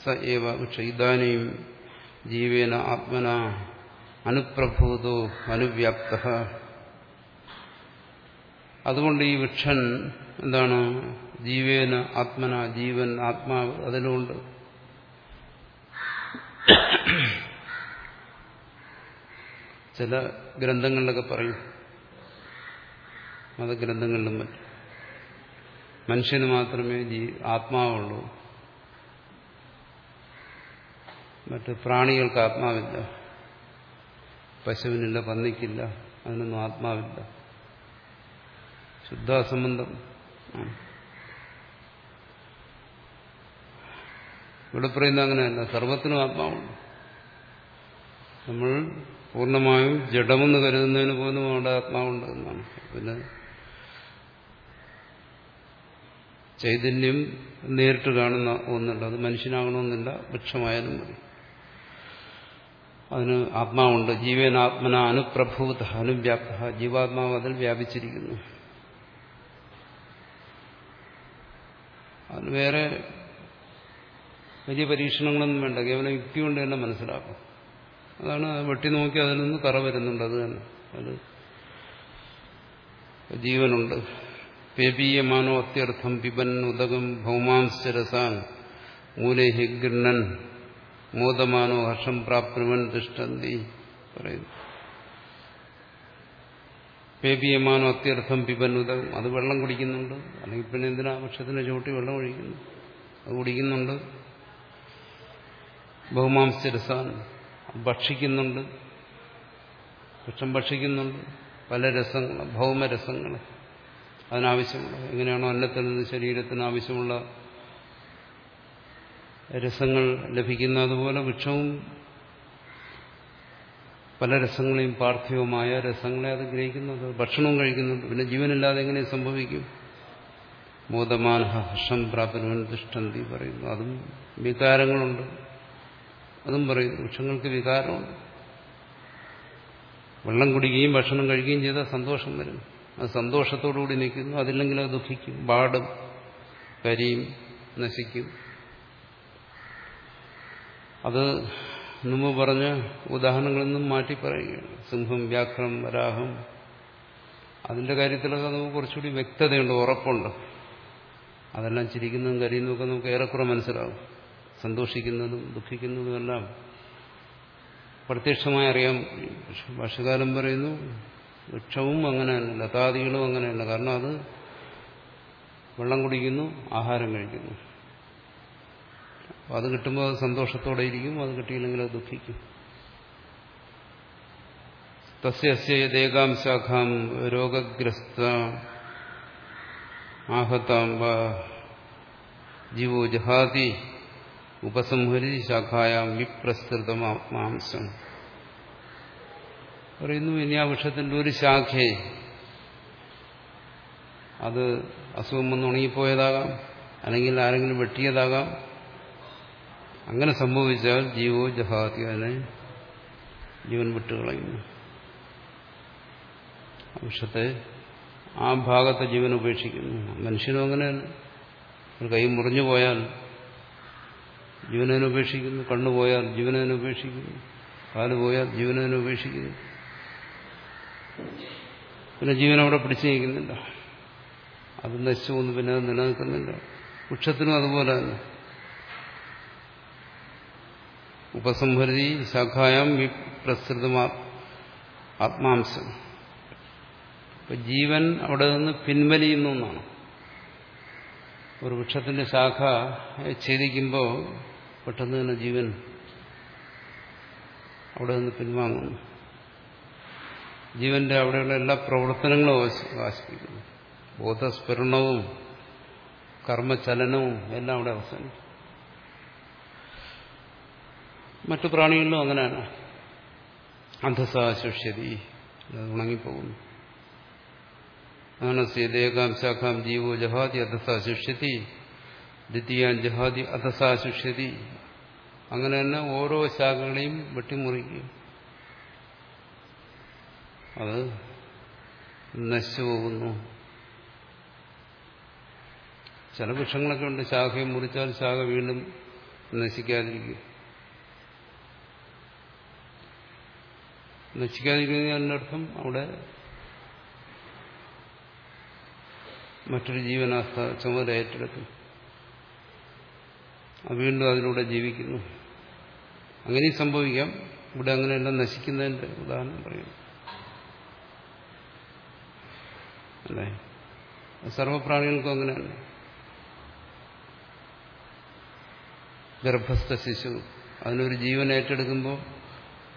സ ഏവ പക്ഷെ ഇതാനും ജീവേന ആത്മന അനുപ്രഭൂതോ അനുവ്യാപ്ത. അതുകൊണ്ട് ഈ വൃക്ഷൻ എന്താണ്? ജീവേന ആത്മന ജീവൻ ആത്മാവ് അതിലുണ്ട്. ചില ഗ്രന്ഥങ്ങളിലൊക്കെ പറയും മതഗ്രന്ഥങ്ങളിലും മറ്റും. മനുഷ്യന് മാത്രമേ ജീ ആത്മാവുള്ളൂ. മറ്റ് പ്രാണികൾക്ക് ആത്മാവില്ല. പശുവിനില്ല പന്നിക്കില്ല അതിനൊന്നും ആത്മാവില്ല. ശുദ്ധാസംബന്ധം. ഇവിടെ പറയുന്നത് അങ്ങനെയല്ല. സർവത്തിനും ആത്മാവുണ്ട്. നമ്മൾ പൂർണമായും ജഡമെന്ന് കരുതുന്നതിന് പോലും അവിടെ ആത്മാവുണ്ട് എന്നാണ്. പിന്നെ ചൈതന്യം നേരിട്ട് കാണുന്ന ഒന്നുണ്ട്. അത് മനുഷ്യനാകണമെന്നില്ല വൃക്ഷമായാലും മതി. അതിന് ആത്മാവുണ്ട്. ജീവനാത്മന അനുപ്രഭൂത അനുവ്യാപ്ത. ജീവാത്മാവ് അതിൽ വ്യാപിച്ചിരിക്കുന്നു. അതിന് വേറെ വലിയ പരീക്ഷണങ്ങളൊന്നും വേണ്ട. കേവലം യുക്തി കൊണ്ട് തന്നെ മനസ്സിലാക്കും. അതാണ് വെട്ടി നോക്കി അതിൽ നിന്ന് കറ വരുന്നുണ്ട്. അത് തന്നെ. അത് ജീവനുണ്ട്. പേപീയമാനോ അത്യർത്ഥം പിബൻ ഉദകം ഭൗമാംശരസാൻ മൂലേഹി ഗൃണ്ണൻ മോദമാനോ ഹർഷം പ്രാപ്നുവൻ തിഷ്ടന്തി പറയുന്നു. പേപിയമാനോ അത്യർത്ഥം പിബന്നുതം അത് വെള്ളം കുടിക്കുന്നുണ്ട്. അല്ലെങ്കിൽ പിന്നെ എന്തിനാ വർഷത്തിന് ചൂട്ടി വെള്ളം ഒഴിക്കുന്നു? അത് കുടിക്കുന്നുണ്ട്. ബഹുമാംസരസാൻ ഭക്ഷിക്കുന്നുണ്ട്. വൃക്ഷം ഭക്ഷിക്കുന്നുണ്ട്. പല രസങ്ങൾ ഭൗമരസങ്ങൾ. അതിനാവശ്യമുള്ള എങ്ങനെയാണോ അന്നത്തിൽ നിന്ന് ശരീരത്തിന് ആവശ്യമുള്ള രസങ്ങൾ ലഭിക്കുന്ന അതുപോലെ വൃക്ഷവും പല രസങ്ങളെയും പാർത്ഥിവമായ രസങ്ങളെ അത് ഗ്രഹിക്കുന്നത് ഭക്ഷണവും കഴിക്കുന്നുണ്ട്. പിന്നെ ജീവനില്ലാതെ എങ്ങനെ സംഭവിക്കും? മോദമാന ഹർഷം പ്രാപനവൻ ദുഷ്ടന്തി പറയുന്നു. അതും വികാരങ്ങളുണ്ട്. അതും പറയുന്നു. വൃക്ഷങ്ങൾക്ക് വികാരമുണ്ട്. വെള്ളം കുടിക്കുകയും ഭക്ഷണം കഴിക്കുകയും ചെയ്താൽ സന്തോഷം വരും. അത് സന്തോഷത്തോടുകൂടി നിൽക്കുന്നു. അതില്ലെങ്കിൽ അത് ദുഃഖിക്കും. പാടും കരിയും നശിക്കും. അത് മുമ്പ് പറഞ്ഞ ഉദാഹരണങ്ങളിൽ നിന്നും മാറ്റി പറയുകയാണ്. സിംഹം വ്യാഘ്രം വരാഹം. അതിന്റെ കാര്യത്തിലൊക്കെ നമുക്ക് കുറച്ചുകൂടി വ്യക്തതയുണ്ട് ഉറപ്പുണ്ട്. അതെല്ലാം ചിരിക്കുന്നതും കരിയുന്നതൊക്കെ നമുക്ക് ഏറെക്കുറെ മനസ്സിലാവും സന്തോഷിക്കുന്നതും ദുഃഖിക്കുന്നതുമെല്ലാം പ്രത്യക്ഷമായി അറിയാൻ ഭാഷകാലം പറയുന്നു വൃക്ഷവും അങ്ങനെയല്ല ലതാദികളും അങ്ങനെയല്ല. കാരണം അത് വെള്ളം കുടിക്കുന്നു ആഹാരം കഴിക്കുന്നു. അത് കിട്ടുമ്പോൾ അത് സന്തോഷത്തോടെ ഇരിക്കും അത് കിട്ടിയില്ലെങ്കിൽ അത് ദുഃഖിക്കും. തസ്യസ്യേകാംശാഖാം ശാഖാം രോഗഗ്രസ്ത ആഹത്താം ജീവോ ജഹാതി ഉപസംഹരി ശാഖായാം വിപ്രസ്തൃതം ആത്മാംശം പറയുന്നു ഇനി ആ വൃക്ഷത്തിന്റെ ഒരു ശാഖയെ അത് അസുഖം വന്ന് ഉണങ്ങിപ്പോയതാകാം അല്ലെങ്കിൽ ആരെങ്കിലും വെട്ടിയതാകാം. അങ്ങനെ സംഭവിച്ചാൽ ജീവോ ജഹാതി അതിനെ ജീവൻ വിട്ടുകളയുന്നു വൃക്ഷത്തെ ആ ഭാഗത്തെ ജീവൻ ഉപേക്ഷിക്കുന്നു. മനുഷ്യനും അങ്ങനെയാണ് ഒരു കൈ മുറിഞ്ഞു പോയാൽ ജീവനതിനുപേക്ഷിക്കുന്നു കണ്ണുപോയാൽ ജീവനതിനുപേക്ഷിക്കുന്നു കാൽ പോയാൽ ജീവനതിനെ ഉപേക്ഷിക്കുന്നു. പിന്നെ ജീവൻ അവിടെ പിടിച്ചു നീക്കുന്നില്ല അത് നശിച്ചു പോകുന്നു പിന്നെ അത് നിലനിൽക്കുന്നില്ല വൃക്ഷത്തിനും അതുപോലെ തന്നെ. ഉപസംഹരി ശാഖായം വിപ്രസൃതം ആത്മാംശം. ഇപ്പൊ ജീവൻ അവിടെ നിന്ന് പിൻവലിയുന്നു എന്നാണ്. ഒരു വൃക്ഷത്തിന്റെ ശാഖ ഛേദിക്കുമ്പോൾ പെട്ടെന്ന് തന്നെ ജീവൻ അവിടെ നിന്ന് പിൻവാങ്ങുന്നു. ജീവന്റെ അവിടെയുള്ള എല്ലാ പ്രവർത്തനങ്ങളും അവകാശിപ്പിക്കുന്നു ബോധസ്ഫുരണവും കർമ്മചലനവും എല്ലാം അവിടെ അവസാനിക്കും മറ്റു പ്രാണികളിലും അങ്ങനെയാണ്. അന്ധസാശുഷ്യതി ഉണങ്ങിപ്പോകുന്നു. അനസ്യേകാം ശാഖാം ജീവോ ജഹാതി അധസാശുഷ്യതി ദ്വിതീയാൻ ജഹാതി അധസാശുഷ്യതി അങ്ങനെ തന്നെ ഓരോ ശാഖകളെയും വെട്ടിമുറിക്കും അത് നശിച്ചു പോകുന്നു. ചില വൃക്ഷങ്ങളൊക്കെ ഉണ്ട് ശാഖയെ മുറിച്ചാൽ ശാഖ വീണ്ടും നശിക്കാതിരിക്കും. നശിക്കാതിരിക്കുന്നതിന്റെ അർത്ഥം അവിടെ മറ്റൊരു ജീവനാസ്ഥ ചുമതല ഏറ്റെടുക്കും. വീണ്ടും അതിലൂടെ ജീവിക്കുന്നു. അങ്ങനെയും സംഭവിക്കാം. ഇവിടെ അങ്ങനെയെല്ലാം നശിക്കുന്നതിന്റെ ഉദാഹരണം പറയുന്നു. അല്ലേ? സർവപ്രാണികൾക്കും അങ്ങനെയാണ് ഗർഭസ്ഥ ശിശു അതിനൊരു ജീവൻ ഏറ്റെടുക്കുമ്പോൾ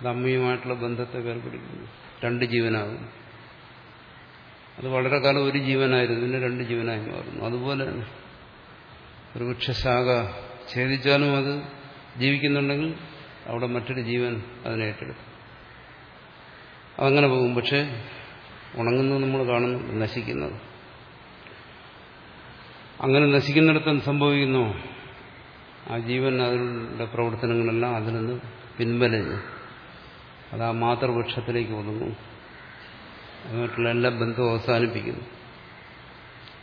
അമ്മയുമായിട്ടുള്ള ബന്ധത്തെ വേർപിടിക്കുന്നു. രണ്ട് ജീവനാകും അത് വളരെ കാലം ഒരു ജീവനായിരുന്നു പിന്നെ രണ്ട് ജീവനായി മാറുന്നു. അതുപോലെ തന്നെ ഒരു വൃക്ഷശാഖ ഛേദിച്ചാലും അത് ജീവിക്കുന്നുണ്ടെങ്കിൽ അവിടെ മറ്റൊരു ജീവൻ അതിനെ ഏറ്റെടുക്കും. അതങ്ങനെ പോകും. പക്ഷെ ഉണങ്ങുന്നത് നമ്മൾ കാണുന്നു നശിക്കുന്നത്. അങ്ങനെ നശിക്കുന്നിടത്ത് എന്ത് സംഭവിക്കുന്നു? ആ ജീവൻ അതിന്റെ പ്രവർത്തനങ്ങളെല്ലാം അതിൽ നിന്ന് പിൻവലിഞ്ഞു അത് ആ മാതൃപക്ഷത്തിലേക്ക് ഒതുങ്ങും അതുമായിട്ടുള്ള എല്ലാ ബന്ധവും അവസാനിപ്പിക്കുന്നു.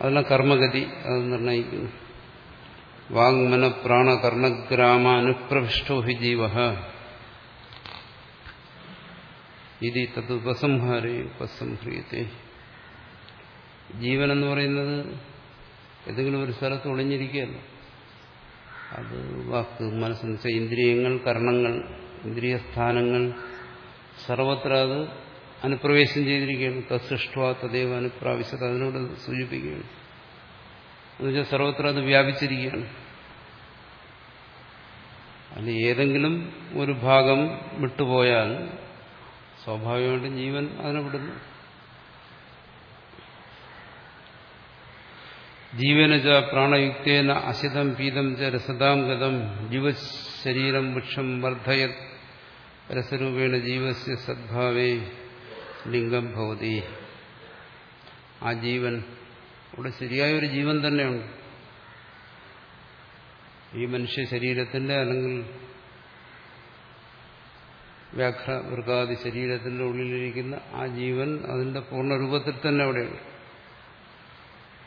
അതെല്ലാം കർമ്മഗതി അത് നിർണയിക്കുന്നു. വാങ്മന പ്രാണ കർണഗ്രാമ അനുപ്രവിഷ്ടോ ഹി ജീവ. ഇത് തത് ഉപസംഹാരേ ഉപസംഹ്രിയത്തെ. ജീവൻ എന്ന് പറയുന്നത് ഏതെങ്കിലും ഒരു സ്ഥലത്ത് ഒളിഞ്ഞിരിക്കുകയല്ല. അത് വാക്ക് മനസ്സെന്ന് വെച്ചാൽ ഇന്ദ്രിയങ്ങൾ കർണങ്ങൾ ഇന്ദ്രിയസ്ഥാനങ്ങൾ സർവത്ര അത് അനുപ്രവേശം ചെയ്തിരിക്കുകയാണ്. തസ്സൃഷ്ട തദൈവ അനുപ്രാവശ്യത അതിനോട് സൂചിപ്പിക്കുകയാണ്. എന്നുവെച്ചാൽ സർവത്ര അത് വ്യാപിച്ചിരിക്കുകയാണ്. അതിൽ ഏതെങ്കിലും ഒരു ഭാഗം വിട്ടുപോയാൽ സ്വാഭാവികമായിട്ടും ജീവൻ അതിനെ വിടുന്നു ജീവനച പ്രാണയുക്തേന അസിതം പീതം ച രസതാം ഗതം ജീവശരീരം വൃക്ഷം വർദ്ധയ രസരൂപേണ ജീവസ്യ സദ്ഭാവേ ലിംഗം ഭവതി. ആ ജീവൻ ഇവിടെ ശരിയായ ഒരു ജീവൻ തന്നെയുണ്ട്. ഈ മനുഷ്യ ശരീരത്തിന്റെ അല്ലെങ്കിൽ വ്യാഘ്ര മൃഗാദി ശരീരത്തിന്റെ ഉള്ളിലിരിക്കുന്ന ആ ജീവൻ അതിന്റെ പൂർണരൂപത്തിൽ തന്നെ അവിടെയുണ്ട്.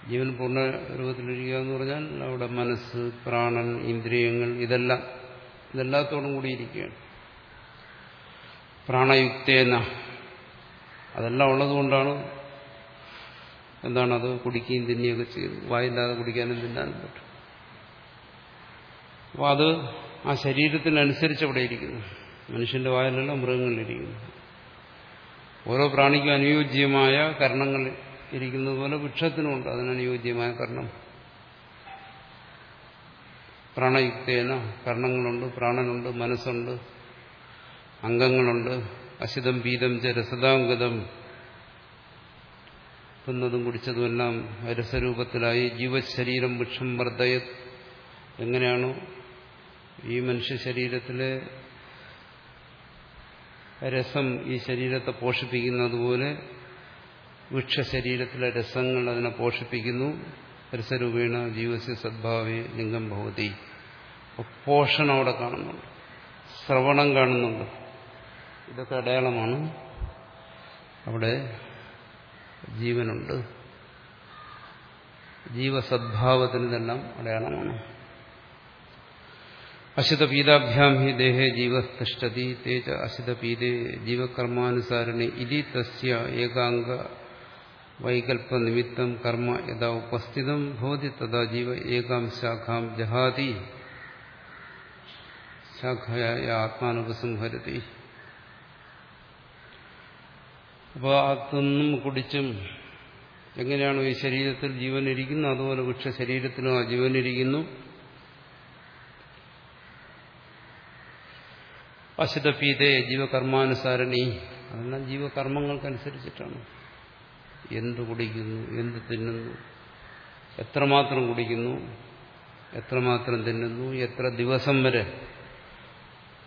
ജീവൻ പൂർണ രൂപത്തിലിരിക്കുക എന്ന് പറഞ്ഞാൽ അവിടെ മനസ്സ് പ്രാണൻ ഇന്ദ്രിയങ്ങൾ ഇതെല്ലാം ഇതെല്ലാത്തോടും കൂടിയിരിക്കുകയാണ് പ്രാണയുക്തേന. അതെല്ലാം ഉള്ളതുകൊണ്ടാണ് എന്താണ് അത് കുടിക്കുകയും തിന്നുകയൊക്കെ ചെയ്ത് വായില്ലാതെ കുടിക്കാനും തിന്നാനും പറ്റും. അപ്പോൾ അത് ആ ശരീരത്തിനനുസരിച്ച് അവിടെ ഇരിക്കുന്നു. മനുഷ്യന്റെ വായിലല്ല മൃഗങ്ങളിലിരിക്കുന്നു. ഓരോ പ്രാണിക്കും അനുയോജ്യമായ കർണങ്ങൾ ഇരിക്കുന്നത് പോലെ വൃക്ഷത്തിനുമുണ്ട് അതിനനുയോജ്യമായ കർണം പ്രാണയുക്തേന കർണങ്ങളുണ്ട് പ്രാണനുണ്ട് മനസ്സുണ്ട് അംഗങ്ങളുണ്ട് അശിതം ബീതം ച രസതാംഗതം കുടിച്ചതുമെല്ലാം രസരൂപത്തിലായി ജീവശരീരം വൃക്ഷം വർദ്ധയത് എങ്ങനെയാണോ ഈ മനുഷ്യ ശരീരത്തിലെ രസം ഈ ശരീരത്തെ പോഷിപ്പിക്കുന്നതുപോലെ വൃക്ഷശരീരത്തിലെ രസങ്ങൾ അതിനെ പോഷിപ്പിക്കുന്നു. രസരൂപേണ ജീവസ്യ സദ്ഭാവി ലിംഗം ഭവതി. പോഷണം അവിടെ കാണുന്നുണ്ട്. ശ്രവണം കാണുന്നുണ്ട്. ഇതൊക്കെ അടയാളമാണ്. അവിടെ ജീവനുണ്ട്. ജീവസദ്ഭാവത്തിന് ഇതെല്ലാം അടയാളമാണ്. വൈകല്പനിമിത്തം കർമ്മ യഥാ ഉപസ്ഥിതം ഭവതി തഥാ ജീവ ഏകാം ശാഖാം ജഹാതി. ശാഖയായ ആത്മാനുപസംഹരതി. അപ്പോൾ അതൊന്നും കുടിച്ചും എങ്ങനെയാണോ ഈ ശരീരത്തിൽ ജീവനിരിക്കുന്നു അതുപോലെ വൃക്ഷ ശരീരത്തിലും ആ ജീവൻ പശുതപ്പീതേ ജീവകർമാനുസാരണി. അതെല്ലാം ജീവകർമ്മങ്ങൾക്കനുസരിച്ചിട്ടാണ്. എന്ത് കുടിക്കുന്നു എന്ത് തിന്നുന്നു എത്രമാത്രം കുടിക്കുന്നു എത്രമാത്രം തിന്നുന്നു എത്ര ദിവസം വരെ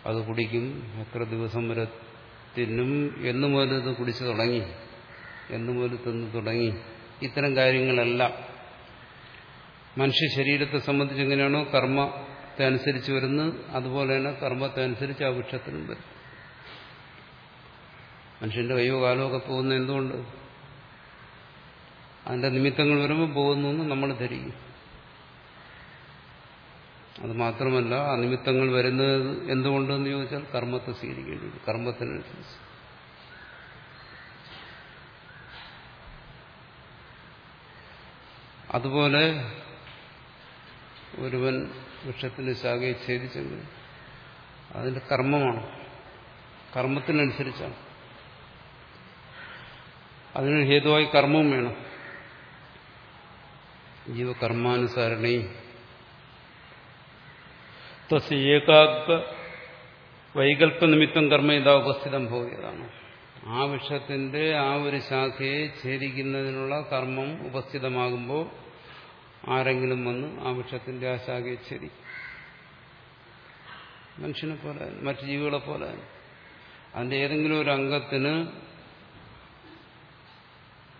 അത് കുടിക്കും എത്ര ദിവസം വരെ തിന്നും എന്നു മുതൽ ഇത് കുടിച്ചു തുടങ്ങി എന്നു മുതൽ തിന്നു തുടങ്ങി. ഇത്തരം കാര്യങ്ങളെല്ലാം മനുഷ്യ ശരീരത്തെ സംബന്ധിച്ച് എങ്ങനെയാണോ കർമ്മത്തെ അനുസരിച്ച് വരുന്നു. അതുപോലെ തന്നെ കർമ്മത്തെ അനുസരിച്ച് ആ വൃക്ഷത്തിനും വരും. മനുഷ്യന്റെ കയ്യോ കാലോ ഒക്കെ പോകുന്ന എന്തുകൊണ്ട്? അതിന്റെ നിമിത്തങ്ങൾ വരുമ്പോൾ പോകുന്നു എന്ന് നമ്മൾ ധരിക്കും. അത് മാത്രമല്ല ആ നിമിത്തങ്ങൾ വരുന്നത് എന്തുകൊണ്ടെന്ന് ചോദിച്ചാൽ കർമ്മത്തെ സ്വീകരിക്കേണ്ടി വരും. കർമ്മത്തിനനുസരിച്ച്. അതുപോലെ ഒരുവൻ വൃക്ഷത്തിന്റെ ശാഖയെ ഛേദിച്ചെങ്കിൽ അതിന്റെ കർമ്മമാണ്. കർമ്മത്തിനനുസരിച്ചാണ്. അതിന് ഹേതുവായി കർമ്മവും വേണം. ജീവകർമാനുസാരണി. ഏകാഗ്ര വൈകല്പ നിമിത്തം കർമ്മ ഇതാ ഉപസ്ഥിതം പോയതാണ് ആ വിഷത്തിന്റെ ആ ഒരു ശാഖയെ ഛേദിക്കുന്നതിനുള്ള കർമ്മം ഉപസ്ഥിതമാകുമ്പോൾ ആരെങ്കിലും വന്ന് ആ വൃക്ഷത്തിന്റെ ആ ശാഖയെ ചെരി മനുഷ്യനെ പോലെ മറ്റു ജീവികളെ പോലെ. അതിന്റെ ഏതെങ്കിലും ഒരു അംഗത്തിന്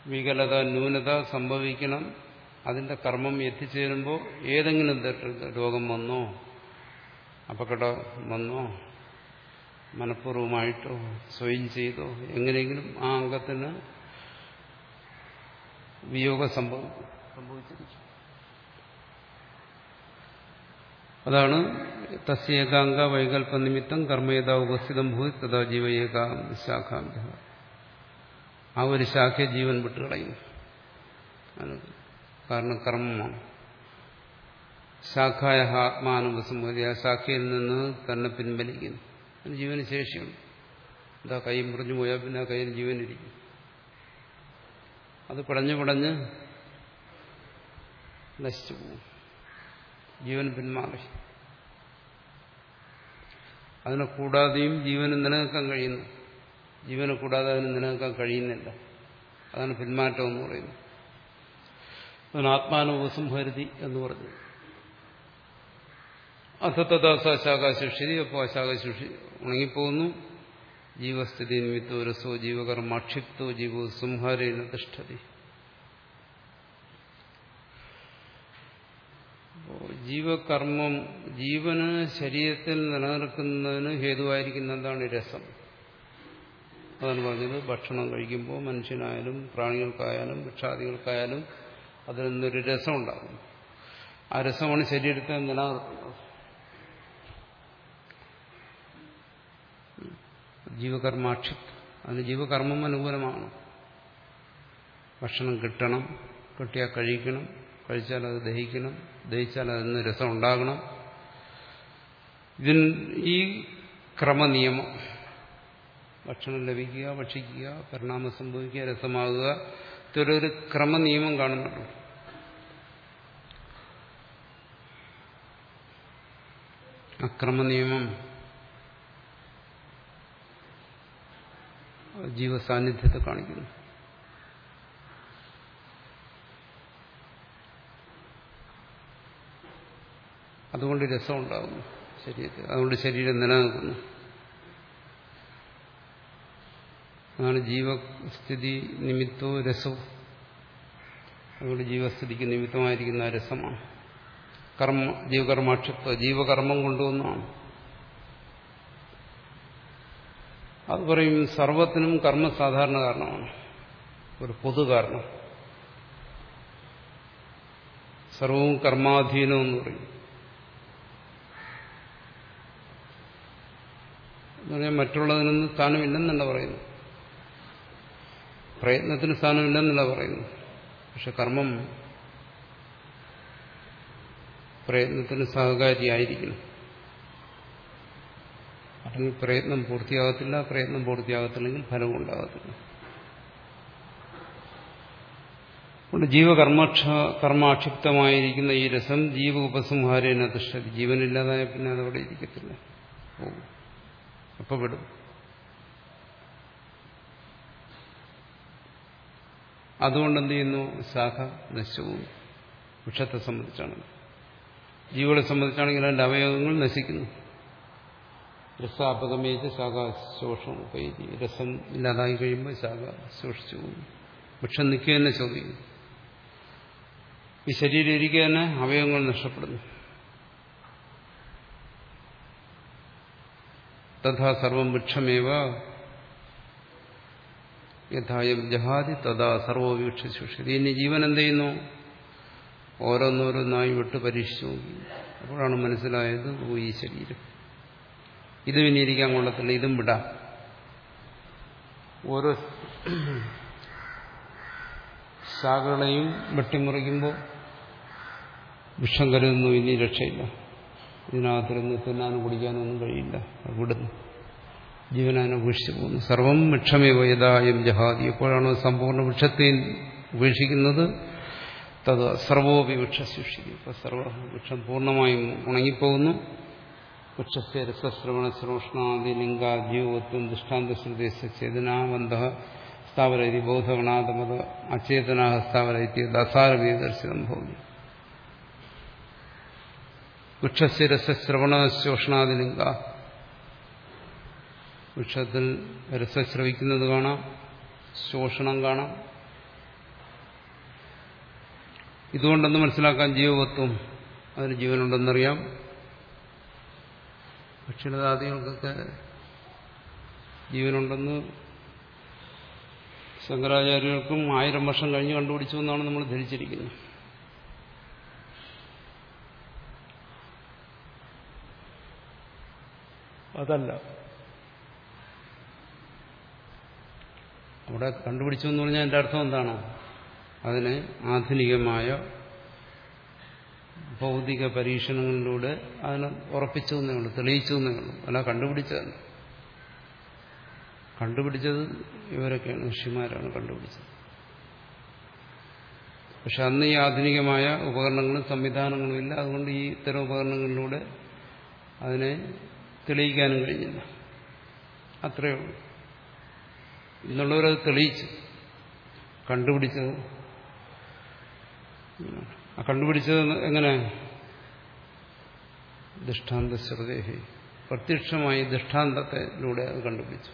വികലത ന്യൂനത സംഭവിക്കണം. അതിന്റെ കർമ്മം എത്തിച്ചേരുമ്പോൾ ഏതെങ്കിലും രോഗം വന്നോ അപകടം വന്നോ മനഃപൂർവമായിട്ടോ സ്വയം ചെയ്തോ എങ്ങനെയെങ്കിലും ആ അംഗത്തിന് വിയോഗം സംഭവിക്കും സംഭവിച്ചിരിക്കും. അതാണ് തസ്യേകാംഗ വൈകല്പ നിമിത്തം കർമ്മേത ഉപസ്ഥിതം ഭൂതി തഥാ ജീവ ഏകാം ശാഖാം. ആ ഒരു ശാഖയെ ജീവൻ വിട്ടുകളയും കാരണം കർമ്മമാണ്. ശാഖായ ആത്മാനുപസംബോധി ആ ശാഖയിൽ നിന്ന് തന്നെ പിൻവലിക്കുന്നു. ജീവന് ശേഷിയുണ്ട് എന്താ കൈ മുറിഞ്ഞു പോയാൽ പിന്നെ ആ കയ്യിൽ ജീവനിരിക്കും. അത് പടഞ്ഞു പടഞ്ഞ് നശിച്ചു പോകും. ജീവൻ പിന്മാറി അതിനെ കൂടാതെയും ജീവന് നിലനിൽക്കാൻ കഴിയുന്നു. ജീവനെ കൂടാതെ അതിന് നിലനിൽക്കാൻ കഴിയുന്നില്ല. അതാണ് പിന്മാറ്റം എന്ന് പറയുന്നത്. അതിന് ആത്മാനുപസംഹരുതി എന്ന് പറഞ്ഞു അസത്തദാസ അപ്പോൾ ആ ശാഖാശുഷി ഉണങ്ങിപ്പോകുന്നു. ജീവസ്ഥിതി നിമിത്തോ രസോ ജീവകർമാക്ഷിപ്തോ ജീവോ സംഹാരേന തിഷ്ഠതി. ജീവകർമ്മം ജീവന് ശരീരത്തിൽ നിലനിൽക്കുന്നതിന് ഹേതുവായിരിക്കുന്ന എന്താണ് രസം. അതാണ് പറഞ്ഞത്. ഭക്ഷണം കഴിക്കുമ്പോൾ മനുഷ്യനായാലും പ്രാണികൾക്കായാലും വൃക്ഷാദികൾക്കായാലും അതിൽ നിന്നൊരു രസം ഉണ്ടാകും ആ രസമാണ് ശരീരത്തെ നിലനിർത്തുന്നത്. ജീവകർമാക്ഷിത് അതിന് ജീവകർമ്മം അനുകൂലമാണ്. ഭക്ഷണം കിട്ടണം കിട്ടിയാൽ കഴിക്കണം. കഴിച്ചാൽ അത് ദഹിക്കണം ദഹിച്ചാൽ അതിന് രസം ഉണ്ടാകണം ഇതിൻ ഈ ക്രമനിയമം ഭക്ഷണം ലഭിക്കുക ഭക്ഷിക്കുക പരിണാമം സംഭവിക്കുക രസമാകുക ഇതൊരു ക്രമനിയമം കാണുന്നുണ്ട്. അക്രമനിയമം ജീവസാന്നിധ്യത്തെ കാണിക്കുന്നു. അതുകൊണ്ട് രസം ഉണ്ടാകുന്നു ശരീരത്തിൽ. അതുകൊണ്ട് ശരീരം നിലനിൽക്കുന്നു. അതാണ് ജീവസ്ഥിതി നിമിത്തവും രസവും. അതുകൊണ്ട് ജീവസ്ഥിതിക്ക് നിമിത്തമായിരിക്കുന്ന രസമാണ്. കർമ്മ ജീവകർമാക്ഷത്വ ജീവകർമ്മം കൊണ്ടുവന്നാണ് അത് പറയും സർവത്തിനും കർമ്മ സാധാരണ കാരണമാണ്. ഒരു പൊതു കാരണം. സർവവും കർമാധീനം എന്ന് പറയും. എന്ന് പറഞ്ഞാൽ മറ്റുള്ളതിനൊന്നും സ്ഥാനമില്ലെന്നല്ല പറയുന്നു പ്രയത്നത്തിന് സ്ഥാനമില്ലെന്നല്ല പറയുന്നു പക്ഷെ കർമ്മം പ്രയത്നത്തിന് സഹകാരിയായിരിക്കണം. അല്ലെങ്കിൽ പ്രയത്നം പൂർത്തിയാകത്തില്ല പ്രയത്നം പൂർത്തിയാകത്തില്ലെങ്കിൽ ഫലവും ഉണ്ടാകത്തില്ല. അതുകൊണ്ട് ജീവകർമ്മക്ഷ കർമാക്ഷിപ്തമായിരിക്കുന്ന ഈ രസം ജീവ ഉപസംഹാരേന തിഷ്ടതി ജീവനില്ലാതായ പിന്നെ അതവിടെ ഇരിക്കത്തില്ല. പോകും. അപ്പൊ വിടും. അതുകൊണ്ട് എന്ത് ചെയ്യുന്നു? ശാഖ നശിച്ചു വൃക്ഷത്തെ സംബന്ധിച്ചാണ്. ജീവികളെ സംബന്ധിച്ചാണെങ്കിൽ അതിന്റെ അവയവങ്ങൾ നശിക്കുന്നു. രസാപകമേച്ച് ശാഖ ശോഷം ഉപയോഗിക്കും രസം ഇല്ലാതായി കഴിയുമ്പോൾ ശാഖ ശോഷിച്ചു പോകും വൃക്ഷം നിൽക്കുക തന്നെ ചോദിക്കുന്നു ഈ ശരീരം ഇരിക്കുക തന്നെ അവയവങ്ങൾ നഷ്ടപ്പെടുന്നു. തഥാ സർവം വൃക്ഷമേവ യഥായം ജഹാദി തഥാ സർവവീക്ഷ ശുഷ്യതി ഇനി ജീവൻ എന്ത് ചെയ്യുന്നു ഓരോന്നോരോന്നായി വിട്ട് പരീക്ഷിച്ചു അപ്പോഴാണ് മനസ്സിലായത് ഓ ഈ ശരീരം. ഇത് പിന്നെ ഇരിക്കാൻ കൊള്ളത്തില്ല ഇതും വിടാം. ഓരോ ശാഖകളെയും വെട്ടിമുറിക്കുമ്പോൾ വിഷം കരുതുന്നു ഇനി രക്ഷയില്ല. ഇതിനകത്തിരുന്ന് തിന്നാനും കുടിക്കാനും ഒന്നും കഴിയില്ല. വിടുന്നു ജീവനാനെ ഉപേക്ഷിച്ചു പോകുന്നു. സർവം വൃക്ഷമേ വയതായും ജഹാദി എപ്പോഴാണ് സമ്പൂർണ വൃക്ഷത്തെ ഉപേക്ഷിക്കുന്നത് തത് സർവോപി വൃക്ഷശിക്ഷിക്കും ഇപ്പൊ സർവ വൃക്ഷം പൂർണമായും ഉണങ്ങിപ്പോകുന്നു. വൃക്ഷസ്യ രസശ്രവണ ശ്രോഷ്ണാദി ജീവത്വം ദൃഷ്ടാന്തശ്രുതേശ ചേതനാവന്ത സ്ഥാപരതി ബോധഗണാതമത അചേതനാ സ്ഥാവരത്തി ദസാരമേ ദർശനം ഭവതി. ശോഷണാദിലിംഗ വൃക്ഷത്തിൽ രസശ്രവിക്കുന്നത് കാണാം ശോഷണം കാണാം. ഇതുകൊണ്ടെന്ന് മനസ്സിലാക്കാൻ ജീവവത്വം അതിന് ജീവനുണ്ടെന്നറിയാം. പക്ഷിണതാദികൾക്കൊക്കെ ജീവനുണ്ടെന്ന് ശങ്കരാചാര്യർക്കും ആയിരം വർഷം കഴിഞ്ഞ് കണ്ടുപിടിച്ചു എന്നാണ് നമ്മൾ ധരിച്ചിരിക്കുന്നത്. അതല്ല. അവിടെ കണ്ടുപിടിച്ചു എന്ന് പറഞ്ഞാൽ എന്റെ അർത്ഥം എന്താണ്? അതിന് ആധുനികമായ ഭൗതിക പരീക്ഷണങ്ങളിലൂടെ അതിനെ ഉറപ്പിച്ചു എന്നേ ഉള്ളൂ തെളിയിച്ചു എന്നേ ഉള്ളൂ. അല്ല കണ്ടുപിടിച്ചതല്ല. കണ്ടുപിടിച്ചത് ഇവരൊക്കെയാണ് ഋഷിമാരാണ് കണ്ടുപിടിച്ചത്. പക്ഷെ അന്ന് ഈ ആധുനികമായ ഉപകരണങ്ങളും സംവിധാനങ്ങളും ഇല്ല. അതുകൊണ്ട് ഈ ഇത്തരം ഉപകരണങ്ങളിലൂടെ അതിനെ തെളിയിക്കാനും കഴിഞ്ഞില്ല. അത്രയേ ഉള്ളൂ. ഇന്നുള്ളവരത് തെളിയിച്ചു. കണ്ടുപിടിച്ചത്. ആ കണ്ടുപിടിച്ചത് എങ്ങനെ? ദൃഷ്ടാന്ത ശ്രദ്ധേഹി. പ്രത്യക്ഷമായി ദൃഷ്ടാന്തത്തിലൂടെ അത് കണ്ടുപിടിച്ചു.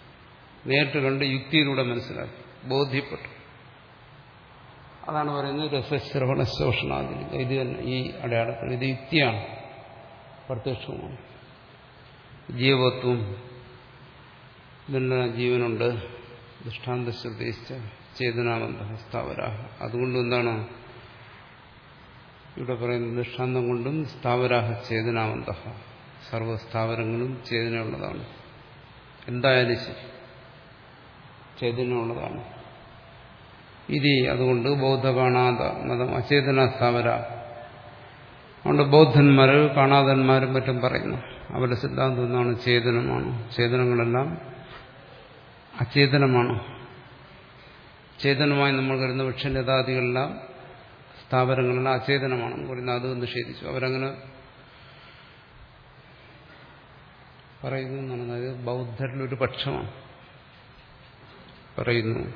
നേരിട്ട് കണ്ട് യുക്തിയിലൂടെ മനസ്സിലാക്കി. ബോധ്യപ്പെട്ടു. അതാണ് പറയുന്നത് രസശ്രവണ ശോഷണാദി ഇത് തന്നെ ഈ അടയാളത്തിൽ. ഇത് യുക്തിയാണ്. പ്രത്യക്ഷമാണ്. ജീവത്വം ഇതെല്ലാം ജീവനുണ്ട്. ദൃഷ്ടാന്ത ശ്രദ്ധിച്ച ചേതനാബന്ധ സ്ഥാപരാഹ അതുകൊണ്ട് എന്താണ്? ഇവിടെ പറയുന്നത് ദൃഷ്ടാന്തം കൊണ്ടും സ്ഥാവരാഹ ചേതനാവന്ത സർവസ്ഥാവരങ്ങളും ചേതനയുള്ളതാണ്. എന്തായാലും ശരി. ചേതനയുള്ളതാണ്. ഇത് അതുകൊണ്ട് ബോധപാണാത മതം അചേതന സ്ഥാവര. അതുകൊണ്ട് ബൗദ്ധന്മാർ കാണാതന്മാരും മറ്റും പറയുന്നു. അവരുടെ സിദ്ധാന്തം എന്താണ് ചേതനമാണ്. ചേതനങ്ങളെല്ലാം അചേതനമാണ്. ചേതനമായി നമ്മൾ കരുതുന്ന വൃക്ഷലതാദികളെല്ലാം സ്ഥാപനങ്ങളെല്ലാം അചേതനമാണെന്ന് പറയുന്നത് അത് നിഷേധിച്ചു അവരങ്ങനെ പറയുന്നു എന്നാണ്. ബൗദ്ധരിലൊരു പക്ഷമാണ്. പറയുന്നു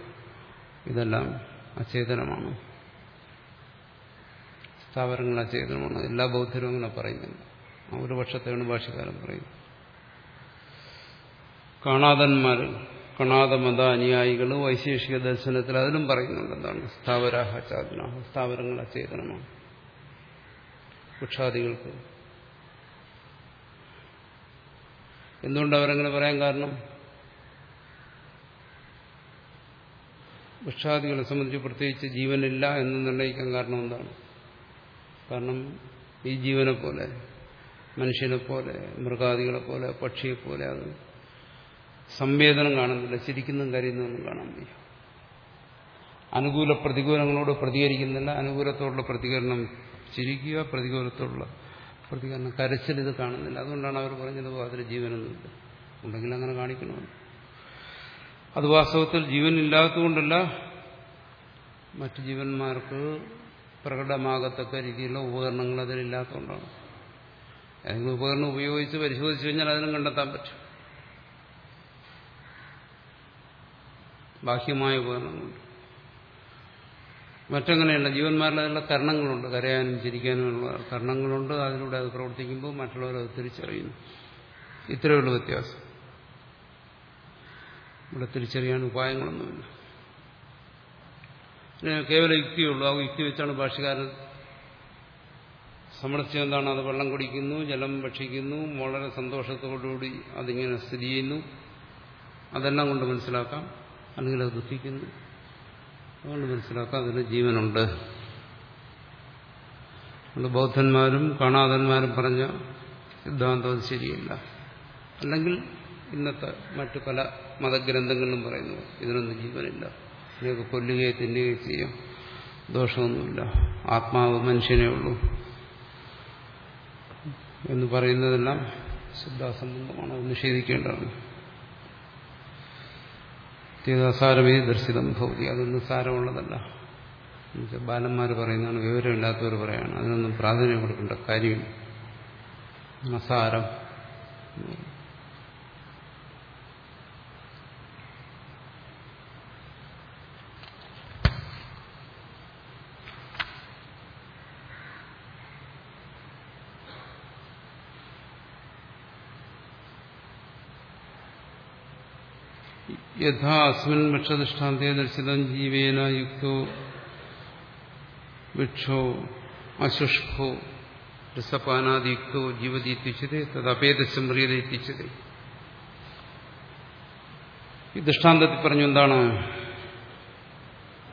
ഇതെല്ലാം അചേതനമാണ്. സ്ഥാപനങ്ങൾ അചേതനമാണ് എല്ലാ ബൗദ്ധരും അങ്ങനെ പറയുന്നില്ല ഒരു പക്ഷത്തെയാണ് ഭാഷകാലം പറയുന്നത്. കാണാതന്മാർ കണാതമത അനുയായികൾ വൈശേഷിക ദർശനത്തിൽ അതിലും പറയുന്നുണ്ട് എന്താണ്? സ്ഥാവരാഹ ചാതന സ്ഥാവരങ്ങൾ അചേതനമാണ് എന്തുകൊണ്ട് അവരങ്ങനെ പറയാൻ കാരണം? വൃക്ഷാദികളെ സംബന്ധിച്ച് പ്രത്യേകിച്ച് ജീവനില്ല എന്ന് നിർണയിക്കാൻ കാരണം എന്താണ്? കാരണം ഈ ജീവനെ പോലെ മനുഷ്യനെ പോലെ മൃഗാദികളെ പോലെ പക്ഷിയെ പോലെ അത് സംവേദനം കാണുന്നില്ല ചിരിക്കുന്നതും കരയുന്നതൊന്നും കാണാൻ വയ്യ. അനുകൂല പ്രതികൂലങ്ങളോട് പ്രതികരിക്കുന്നില്ല അനുകൂലത്തോടുള്ള പ്രതികരണം ചിരിക്കുക പ്രതികൂലത്തോടുള്ള പ്രതികരണം കരച്ചിൽ ഇത് കാണുന്നില്ല. അതുകൊണ്ടാണ് അവർ പറഞ്ഞത് അതിൽ ജീവനൊന്നുമില്ല ഉണ്ടെങ്കിൽ അങ്ങനെ കാണിക്കണമെന്ന് അത് വാസ്തവത്തിൽ ജീവനില്ലാത്തതുകൊണ്ടല്ല മറ്റ് ജീവന്മാർക്ക് പ്രകടമാകത്തക്ക രീതിയിലുള്ള ഉപകരണങ്ങൾ അതിലില്ലാത്തതുകൊണ്ടാണ്. ഏതെങ്കിലും ഉപകരണം ഉപയോഗിച്ച് പരിശോധിച്ചു കഴിഞ്ഞാൽ അതിനും കണ്ടെത്താൻ പറ്റും. ബാഹ്യമായ ഉപകരണങ്ങളുണ്ട്. മറ്റങ്ങനെയല്ല ജീവന്മാരിലുള്ള കർണങ്ങളുണ്ട് കരയാനും ചിരിക്കാനുമുള്ള കർണങ്ങളുണ്ട് അതിലൂടെ അത് പ്രവർത്തിക്കുമ്പോൾ മറ്റുള്ളവർ അത് തിരിച്ചറിയുന്നു. ഇത്രയുള്ള വ്യത്യാസം. ഇവിടെ തിരിച്ചറിയാൻ ഉപായങ്ങളൊന്നുമില്ല. കേവല യുക്തിയുള്ളൂ ആ യുക്തി വെച്ചാണ് ഭാഷകാരൻ സമർച്ച എന്താണ്? അത് വെള്ളം കുടിക്കുന്നു ജലം ഭക്ഷിക്കുന്നു വളരെ സന്തോഷത്തോടുകൂടി അതിങ്ങനെ സ്ഥിതി ചെയ്യുന്നു. അതെല്ലാം കൊണ്ട് മനസ്സിലാക്കാം. അല്ലെങ്കിൽ അത് ദുഃഖിക്കുന്നു. അതുകൊണ്ട് മനസ്സിലാക്കാം അതിന് ജീവനുണ്ട്. ബൗദ്ധന്മാരും കാണാതന്മാരും പറഞ്ഞ സിദ്ധാന്തം അത് ശരിയല്ല. അല്ലെങ്കിൽ ഇന്നത്തെ മറ്റു പല മതഗ്രന്ഥങ്ങളിലും പറയുന്നു ഇതിനൊന്നും ജീവനില്ല. ഇതിനൊക്കെ കൊല്ലുകയോ തിന്നുകയോ ചെയ്യും. ദോഷമൊന്നുമില്ല. ആത്മാവ് മനുഷ്യനേ ഉള്ളൂ. എന്ന് പറയുന്നതെല്ലാം ശ്രദ്ധാസംബന്ധമാണ് അത് നിഷേധിക്കേണ്ടതാണ്. സാരമേ ദർശിതം ഭൗതി അതൊന്നും സാരമുള്ളതല്ല. ബാലന്മാർ പറയുന്നതാണ് വിവരമില്ലാത്തവർ പറയാണ്. അതിനൊന്നും പ്രാധാന്യം കൊടുക്കേണ്ട കാര്യം അസാരം യഥാ അസ്മിൻ വൃക്ഷദൃഷ്ടാന്തേ ദർശിതം ജീവേന യുക്തോ വൃക്ഷോ അശുഷ്കോ രസപാനാദിയുക്തോ ജീവതി എത്തിച്ചത് തദപേതസ്യം പ്രിയത എത്തിച്ചത് ഈ ദൃഷ്ടാന്തത്തിൽ പറഞ്ഞു എന്താണ്?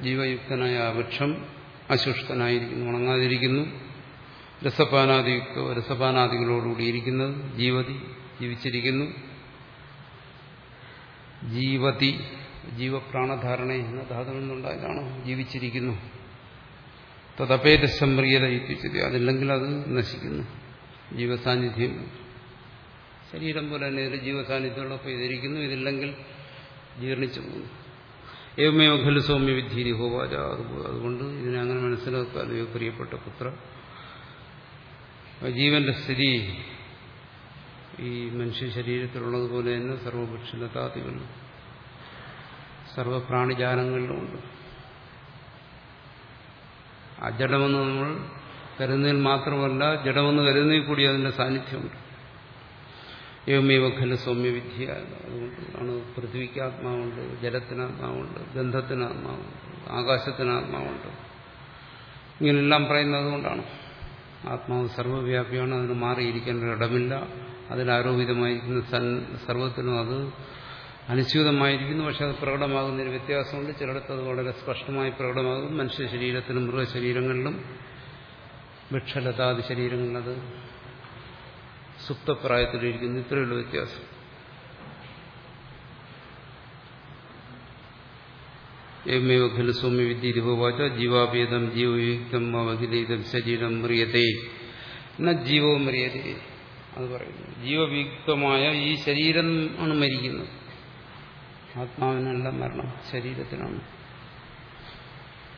ജീവയുക്തനായ വൃക്ഷം അശുഷ്കനായിരിക്കുന്നു ഉണങ്ങാതിരിക്കുന്നു. രസപാനാദിയുക്തോ രസപാനാദികളോടുകൂടിയിരിക്കുന്നത് ജീവതി ജീവിച്ചിരിക്കുന്നു. ജീവതി ജീവപ്രാണധാരണ എന്ന ധാതുവിൽ നിന്നുണ്ടായതാണ് ജീവിച്ചിരിക്കുന്നു. തദപേത സംപ്രിയത ഇപ്പിച്ചത് അതില്ലെങ്കിൽ അത് നശിക്കുന്നു. ജീവസാന്നിധ്യം. ശരീരം പോലെ തന്നെ ഇതിൽ ജീവസാന്നിധ്യമുള്ളപ്പോൾ ഇതിരിക്കുന്നു. ഇതില്ലെങ്കിൽ ജീർണിച്ചു പോകുന്നു. ഏവമേവ ഖലു സൗമ്യ വിദ്യീരി ഹോവാച. അതുകൊണ്ട് ഇതിനെ അങ്ങനെ മനസ്സിലാക്കാതെ പ്രിയപ്പെട്ട പുത്ര. ജീവന്റെ സ്ഥിതി ഈ മനുഷ്യ ശരീരത്തിലുള്ളതുപോലെ തന്നെ സർവഭക്ഷണതാദികളിലും സർവപ്രാണിജാലങ്ങളിലുമുണ്ട് അജഡമെന്ന് നമ്മൾ കരുതുന്നതിൽ മാത്രമല്ല ജഡമെന്ന് കരുതുന്നതിൽ കൂടി അതിന്റെ സാന്നിധ്യമുണ്ട്. ഏവമേവ ഖലു സൗമ്യവിദ്യ അതുകൊണ്ട് ആണ് പൃഥ്വിക്ക് ആത്മാവുണ്ട് ജലത്തിന് ആത്മാവുണ്ട് ഗന്ധത്തിന് ആത്മാവുണ്ട് ആകാശത്തിന് ഇങ്ങനെല്ലാം പറയുന്നത് കൊണ്ടാണ്. ആത്മാവ് സർവവ്യാപിയാണ് അതിന് മാറിയിരിക്കേണ്ട ഇടമില്ല അതിലാരോപിതമായിരിക്കുന്ന സർവത്തിനും അത് അനുസ്യൂതമായിരിക്കുന്നു. പക്ഷെ അത് പ്രകടമാകുന്ന ഒരു വ്യത്യാസമുണ്ട്. ചിലയിടത്ത് അത് വളരെ സ്പഷ്ടമായി പ്രകടമാകും. മനുഷ്യ ശരീരത്തിലും മൃഗശരീരങ്ങളിലും വൃക്ഷലതാദി ശരീരങ്ങളിലത് സുപ്തപ്രായത്തിലിരിക്കുന്നു ഇത്രയുള്ള വ്യത്യാസം. ഏമേവ ഖലു സൗമ്യ വിദ്യവാച ജീവാഭേദം ജീവയുക്തം അവഹിതം ശരീരം മ്രിയതേ. ജീവോ മ്രിയതേ. അത് പറയുന്നു. ജീവവിയുക്തമായ ഈ ശരീരം ആണ് മരിക്കുന്നത്. ആത്മാവിനല്ല മരണം ശരീരത്തിനാണ്.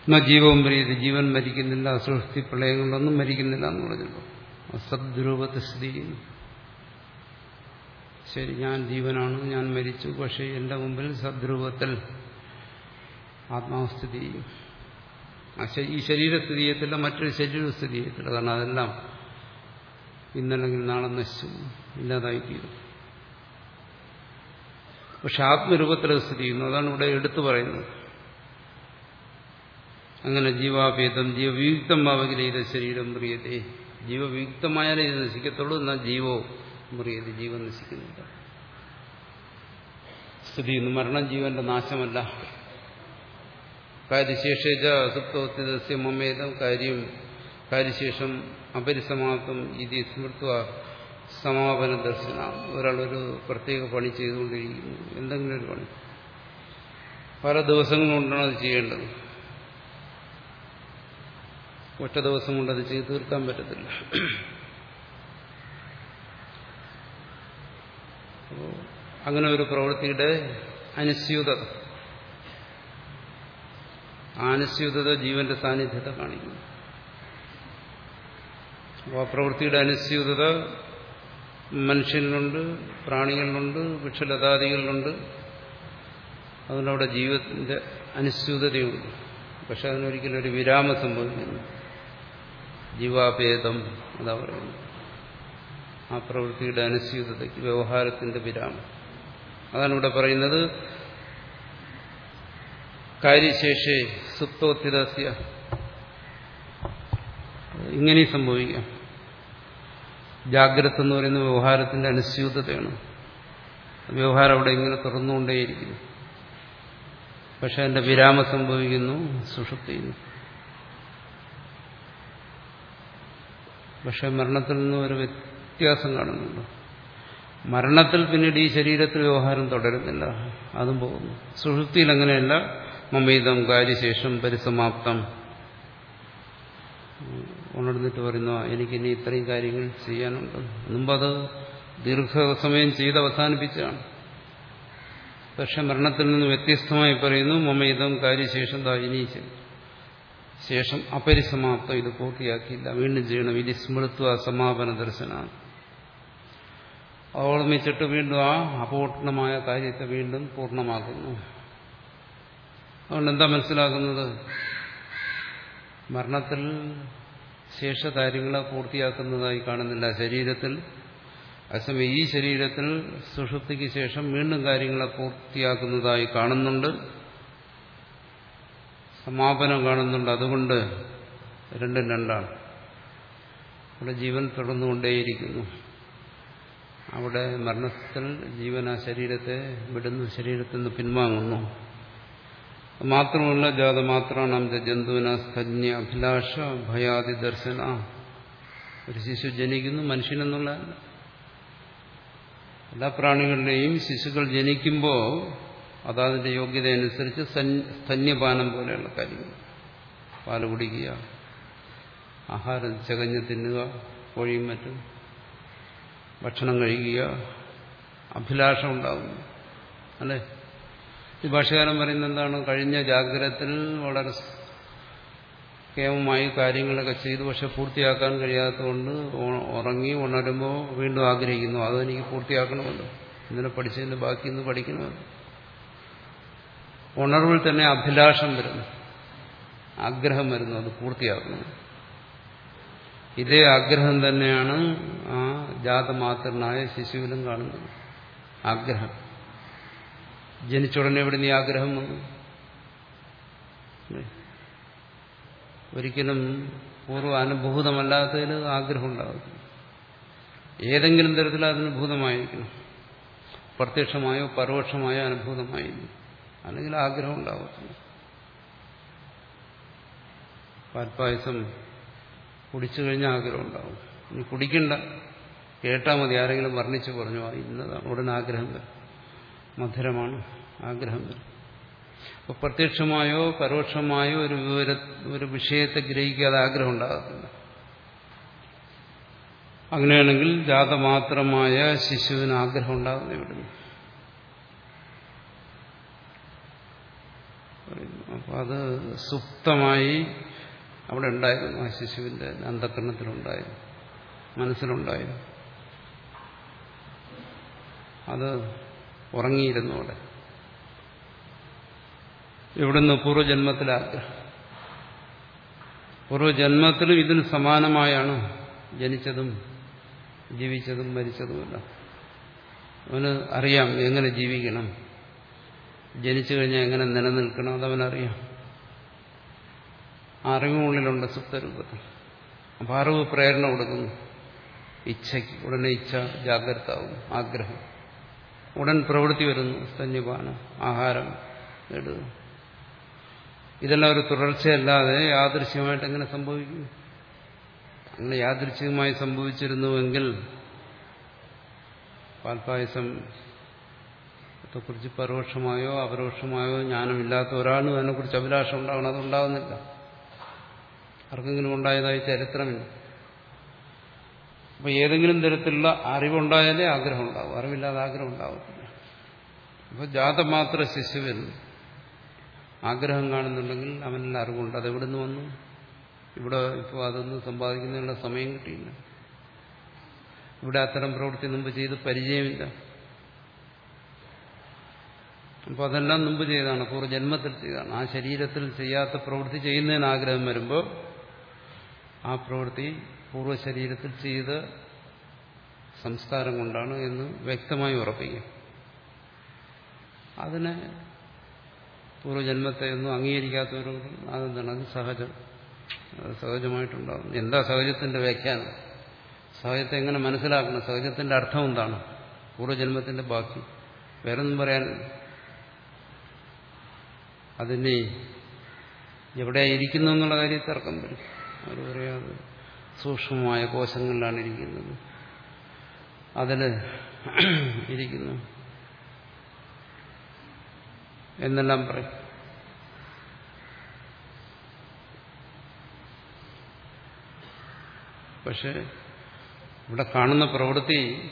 എന്നാ ജീവവും മരിയത് ജീവൻ മരിക്കുന്നില്ല അസൃഷ്ടി പ്രളയങ്ങളൊന്നും മരിക്കുന്നില്ല എന്ന് പറഞ്ഞല്ലോ സദ്രൂപത്തെ സ്ഥിതി ചെയ്യുന്നു. ശരി ഞാൻ ജീവനാണ് ഞാൻ മരിച്ചു പക്ഷേ എന്റെ മുമ്പിൽ സദ്രൂപത്തിൽ ആത്മാവ് സ്ഥിതി ചെയ്യും ഈ ശരീരസ്ഥിതി ചെയ്യത്തില്ല മറ്റൊരു ശരീരസ്ഥിതി ചെയ്യത്തില്ല. കാരണം അതെല്ലാം ഇന്നല്ലെങ്കിൽ നാളെ നശിച്ചു. ഇല്ലാതായിത്തീരും. പക്ഷെ ആത്മരൂപത്തിൽ സ്ഥിതി ചെയ്യുന്നു അതാണ് ഇവിടെ എടുത്തു പറയുന്നത്. അങ്ങനെ ജീവാഭേദം ജീവവിയുക്തം ഇത് ശരീരം മുറിയതേ ജീവവിയുക്തമായാലേ ഇത് നശിക്കത്തുള്ളൂ എന്നാൽ ജീവോ മുറിയത് ജീവൻ നശിക്കുന്നില്ല. സ്ഥിതി ചെയ്യുന്നു മരണം ജീവന്റെ നാശമല്ല. കാര്യശേഷ സുപ്തോത്തിദസ്യ മമേതം കാര്യം കാര്യശേഷം അപരിസമാപ്തം ഇത് സ്മൃത്വ സമാപന ദർശന. ഒരാളൊരു പ്രത്യേക പണി ചെയ്തുകൊണ്ടിരിക്കുന്നു. എന്തെങ്കിലും ഒരു പണി. പല ദിവസങ്ങൾ കൊണ്ടാണ് അത് ചെയ്യേണ്ടത്. ഒറ്റ ദിവസം കൊണ്ട് അത് ചെയ്തു തീർക്കാൻ പറ്റത്തില്ല. അങ്ങനെ ഒരു പ്രവൃത്തിയുടെ അനുസ്യൂതത അനുസ്യൂതത ജീവന്റെ സാന്നിധ്യത്തെ കാണിക്കുന്നു. ആ പ്രവൃത്തിയുടെ അനുസ്യൂതത മനുഷ്യനിലുണ്ട് പ്രാണികളിലുണ്ട് വൃക്ഷലതാദികളിലുണ്ട്. അതിനവിടെ ജീവിതത്തിന്റെ അനുസ്യൂതതയുണ്ട് പക്ഷെ അതിനൊരിക്കലും ഒരു വിരാമം സംഭവിക്കുന്നു ജീവാഭേദം അതാ പറയുന്നത്. ആ പ്രവൃത്തിയുടെ അനുസ്യൂതതയ്ക്ക് വ്യവഹാരത്തിന്റെ വിരാമം. അതാണ് ഇവിടെ പറയുന്നത്. കാര്യശേഷേ സുപ്തോത്തിദസ്യ ഇങ്ങനെ സംഭവിക്കാം. ജാഗ്രത എന്ന് പറയുന്ന വ്യവഹാരത്തിന്റെ അനുസ്യൂതതയാണ് വ്യവഹാരം അവിടെ ഇങ്ങനെ തുറന്നുകൊണ്ടേയിരിക്കുന്നു. പക്ഷെ അതിന്റെ വിരാമം സംഭവിക്കുന്നു സുഷുപ്തിയുന്നു പക്ഷെ മരണത്തിൽ നിന്ന് ഒരു വ്യത്യാസം കാണുന്നുണ്ട്. മരണത്തിൽ പിന്നീട് ഈ ശരീരത്തിൽ വ്യവഹാരം തുടരുന്നില്ല. അതും പോകുന്നു. സുഷുപ്തിയിൽ അങ്ങനെയല്ല. മമീതം കാര്യശേഷം പരിസമാപ്തം. ഉണർന്നിട്ട് പറയുന്നു എനിക്കിനി ഇത്രയും കാര്യങ്ങൾ ചെയ്യാനുണ്ട്. മുമ്പത് ദീർഘസമയം ചെയ്ത് അവസാനിപ്പിച്ചാണ് പക്ഷെ മരണത്തിൽ നിന്ന് വ്യത്യസ്തമായി പറയുന്നു മമയിതം കാര്യശേഷം ഇനി ശേഷം അപരിസമാപ്തം ഇത് പൂർത്തിയാക്കിയില്ല. വീണ്ടും ചെയ്യണം. ഇനി സ്മൃത്വ സമാപന ദർശനമാണ്. ഓർമ്മിച്ചിട്ട് വീണ്ടും ആ അപൂർണമായ കാര്യത്തെ വീണ്ടും പൂർണമാക്കുന്നു. അതുകൊണ്ട് എന്താ മനസ്സിലാക്കുന്നത് മരണത്തിൽ ശേഷകാര്യങ്ങളെ പൂർത്തിയാക്കുന്നതായി കാണുന്നില്ല. ശരീരത്തിൽ അസമയം ഈ ശരീരത്തിൽ സുഷുപ്തിക്ക് ശേഷം വീണ്ടും കാര്യങ്ങളെ പൂർത്തിയാക്കുന്നതായി കാണുന്നുണ്ട്. സമാപനം കാണുന്നുണ്ട്. അതുകൊണ്ട് രണ്ടും രണ്ടാണ്. അവിടെ ജീവൻ തുടർന്നുകൊണ്ടേയിരിക്കുന്നു. അവിടെ മരണത്തിൽ ജീവൻ ആ ശരീരത്തെ വിടുന്നു ശരീരത്തിൽ നിന്ന് പിൻവാങ്ങുന്നു. മാത്രമല്ല ജാതമാത്രാണ് ജന്തുവിന സ്ഥന്യ അഭിലാഷ ഭയാദി ദർശന ഒരു ശിശു ജനിക്കുന്നു മനുഷ്യനെന്നുള്ള എല്ലാ പ്രാണികളുടെയും ശിശുക്കൾ ജനിക്കുമ്പോൾ അതാതിന്റെ യോഗ്യത അനുസരിച്ച് സ്തന്യപാനം പോലെയുള്ള കാര്യങ്ങൾ. പാൽ കുടിക്കുക ആഹാരം ചകഞ്ഞ് തിന്നുക കോഴിയും മറ്റും ഭക്ഷണം കഴിക്കുക അഭിലാഷം ഉണ്ടാകുന്നു. അല്ലേ? ഈ ഭാഷകാലം പറയുന്നത് എന്താണ്? കഴിഞ്ഞ ജാഗ്രതത്തിൽ വളരെ കേമമായി കാര്യങ്ങളൊക്കെ ചെയ്തു. പക്ഷെ പൂർത്തിയാക്കാൻ കഴിയാത്തതുകൊണ്ട് ഉറങ്ങി ഉണരുമ്പോൾ വീണ്ടും ആഗ്രഹിക്കുന്നു. അതെനിക്ക് പൂർത്തിയാക്കണമല്ലോ. ഇന്നലെ പഠിച്ചതിന്റെ ബാക്കി ഇന്ന് പഠിക്കണമല്ലോ. ഉണർവിൽ തന്നെ അഭിലാഷം വരുന്നു. ആഗ്രഹം വരുന്നു. അത് പൂർത്തിയാക്കുന്നു. ഇതേ ആഗ്രഹം തന്നെയാണ് ആ ജാതമാത്രനായ ശിശുവിലും കാണുന്നത്. ആഗ്രഹം. ജനിച്ചുടനെ എവിടെ നീ ആഗ്രഹം വന്നു. ഒരിക്കലും പൂർവ അനുഭൂതമല്ലാത്തതിന് ആഗ്രഹം ഉണ്ടാകും ഏതെങ്കിലും തരത്തിൽ അതിന് ഭൂതമായിരിക്കണം. പ്രത്യക്ഷമായോ പരോക്ഷമായോ അനുഭൂതമായിരിക്കും അല്ലെങ്കിൽ ആഗ്രഹം ഉണ്ടാകത്തില്ല പാൽപ്പായസം കുടിച്ചു കഴിഞ്ഞാൽ ആഗ്രഹം ഉണ്ടാവും. ഇനി കുടിക്കണ്ട. കേട്ടാൽ മതി. ആരെങ്കിലും വർണിച്ച് പറഞ്ഞു ഇന്നതാണ് ഉടൻ ആഗ്രഹം വരും. മധുരമാണ് ആഗ്രഹം. വരും അപ്പോൾ പ്രത്യക്ഷമായോ പരോക്ഷമായോ ഒരു വിവര ഒരു വിഷയത്തെ ഗ്രഹിക്കാതെ ആഗ്രഹം ഉണ്ടാകത്തില്ല അങ്ങനെയാണെങ്കിൽ ജാതമാത്രമായ ശിശുവിന് ആഗ്രഹം ഉണ്ടാകുന്ന ഇവിടുന്ന് അപ്പം അത് സുപ്തമായി അവിടെ ഉണ്ടായിരുന്നു. ആ ശിശുവിന്റെ അന്ധകരണത്തിലുണ്ടായിരുന്നു. മനസ്സിലുണ്ടായിരുന്നു. അത് ഉറങ്ങിയിരുന്നു അവിടെ. ഇവിടുന്ന് പൂർവജന്മത്തിലെ. ആഗ്രഹം പൂർവജന്മത്തിലും ഇതിന് സമാനമായാണ് ജനിച്ചതും ജീവിച്ചതും മരിച്ചതുമല്ല. അവന് അറിയാം എങ്ങനെ ജീവിക്കണം. ജനിച്ചു കഴിഞ്ഞാൽ എങ്ങനെ നിലനിൽക്കണം അതവനറിയാം. ആ അറിവുള്ളിലുണ്ട് സുപ്തരൂപത്തിൽ. അപ്പം അറിവ് പ്രേരണ കൊടുക്കുന്നു. ഇച്ഛയ്ക്ക് ഉടനെ ഇച്ഛ ജാഗ്രത ആഗ്രഹം. ഉടൻ പ്രവൃത്തി വരുന്നു. സ്തന്യപാനം ആഹാരം നേടുക ഇതെല്ലാം ഒരു തുടർച്ചയല്ലാതെ യാദൃശ്യമായിട്ട് എങ്ങനെ സംഭവിക്കും അങ്ങനെ യാദൃശ്യമായി സംഭവിച്ചിരുന്നുവെങ്കിൽ പാൽപ്പായസം കുറിച്ച് പരോക്ഷമായോ അപരോക്ഷമായോ ജ്ഞാനമില്ലാത്ത ഒരാളും അതിനെക്കുറിച്ച് അഭിലാഷം ഉണ്ടാകണം അതുണ്ടാകുന്നില്ല ആർക്കെങ്കിലും ഉണ്ടായതായി ചരിത്രമില്ല. അപ്പൊ ഏതെങ്കിലും തരത്തിലുള്ള അറിവുണ്ടായാലേ ആഗ്രഹം ഉണ്ടാവും അറിവില്ലാതെ ആഗ്രഹം ഉണ്ടാവത്തില്ല അപ്പൊ ജാതമാത്ര ശിശുവിൽ ആഗ്രഹം കാണുന്നുണ്ടെങ്കിൽ അവനിൽ അറിവുണ്ട്. അതെവിടെ നിന്ന് വന്നു? ഇവിടെ ഇപ്പോൾ അതൊന്നും സമ്പാദിക്കുന്നതിനുള്ള സമയം കിട്ടിയില്ല. ഇവിടെ അത്തരം പ്രവൃത്തി മുമ്പ് ചെയ്ത് പരിചയമില്ല. അപ്പോൾ അതെല്ലാം മുമ്പ് ചെയ്താണ് കുറെ പൂർവജന്മത്തിൽ ചെയ്താണ് ആ ശരീരത്തിൽ ചെയ്യാത്ത പ്രവൃത്തി ചെയ്യുന്നതിന് ആഗ്രഹം വരുമ്പോൾ ആ പ്രവൃത്തി പൂർവശരീരത്തിൽ ചെയ്ത സംസ്കാരം കൊണ്ടാണ് എന്ന് വ്യക്തമായി ഉറപ്പിക്കും അതിനെ പൂർവജന്മത്തെ ഒന്നും അംഗീകരിക്കാത്തവരോട് അതെന്താണ്? അത് സഹജം. സഹജമായിട്ടുണ്ടാകും എന്താ സഹജത്തിന്റെ വ്യാഖ്യാനം? സഹജത്തെ എങ്ങനെ മനസ്സിലാക്കണം? സഹജത്തിന്റെ അർത്ഥം എന്താണ്? പൂർവജന്മത്തിന്റെ ബാക്കി. വേറൊന്നും പറയാൻ അതിനെ എവിടെ ഇരിക്കുന്നു എന്നുള്ള കാര്യത്തിൽ തർക്കം വരും. അവർ പറയാതെ സൂക്ഷ്മമായ കോശങ്ങളിലാണ് ഇരിക്കുന്നത്. അതിൽ ഇരിക്കുന്നു. എന്നെല്ലാം പറയും. പക്ഷെ ഇവിടെ കാണുന്ന പ്രവൃത്തി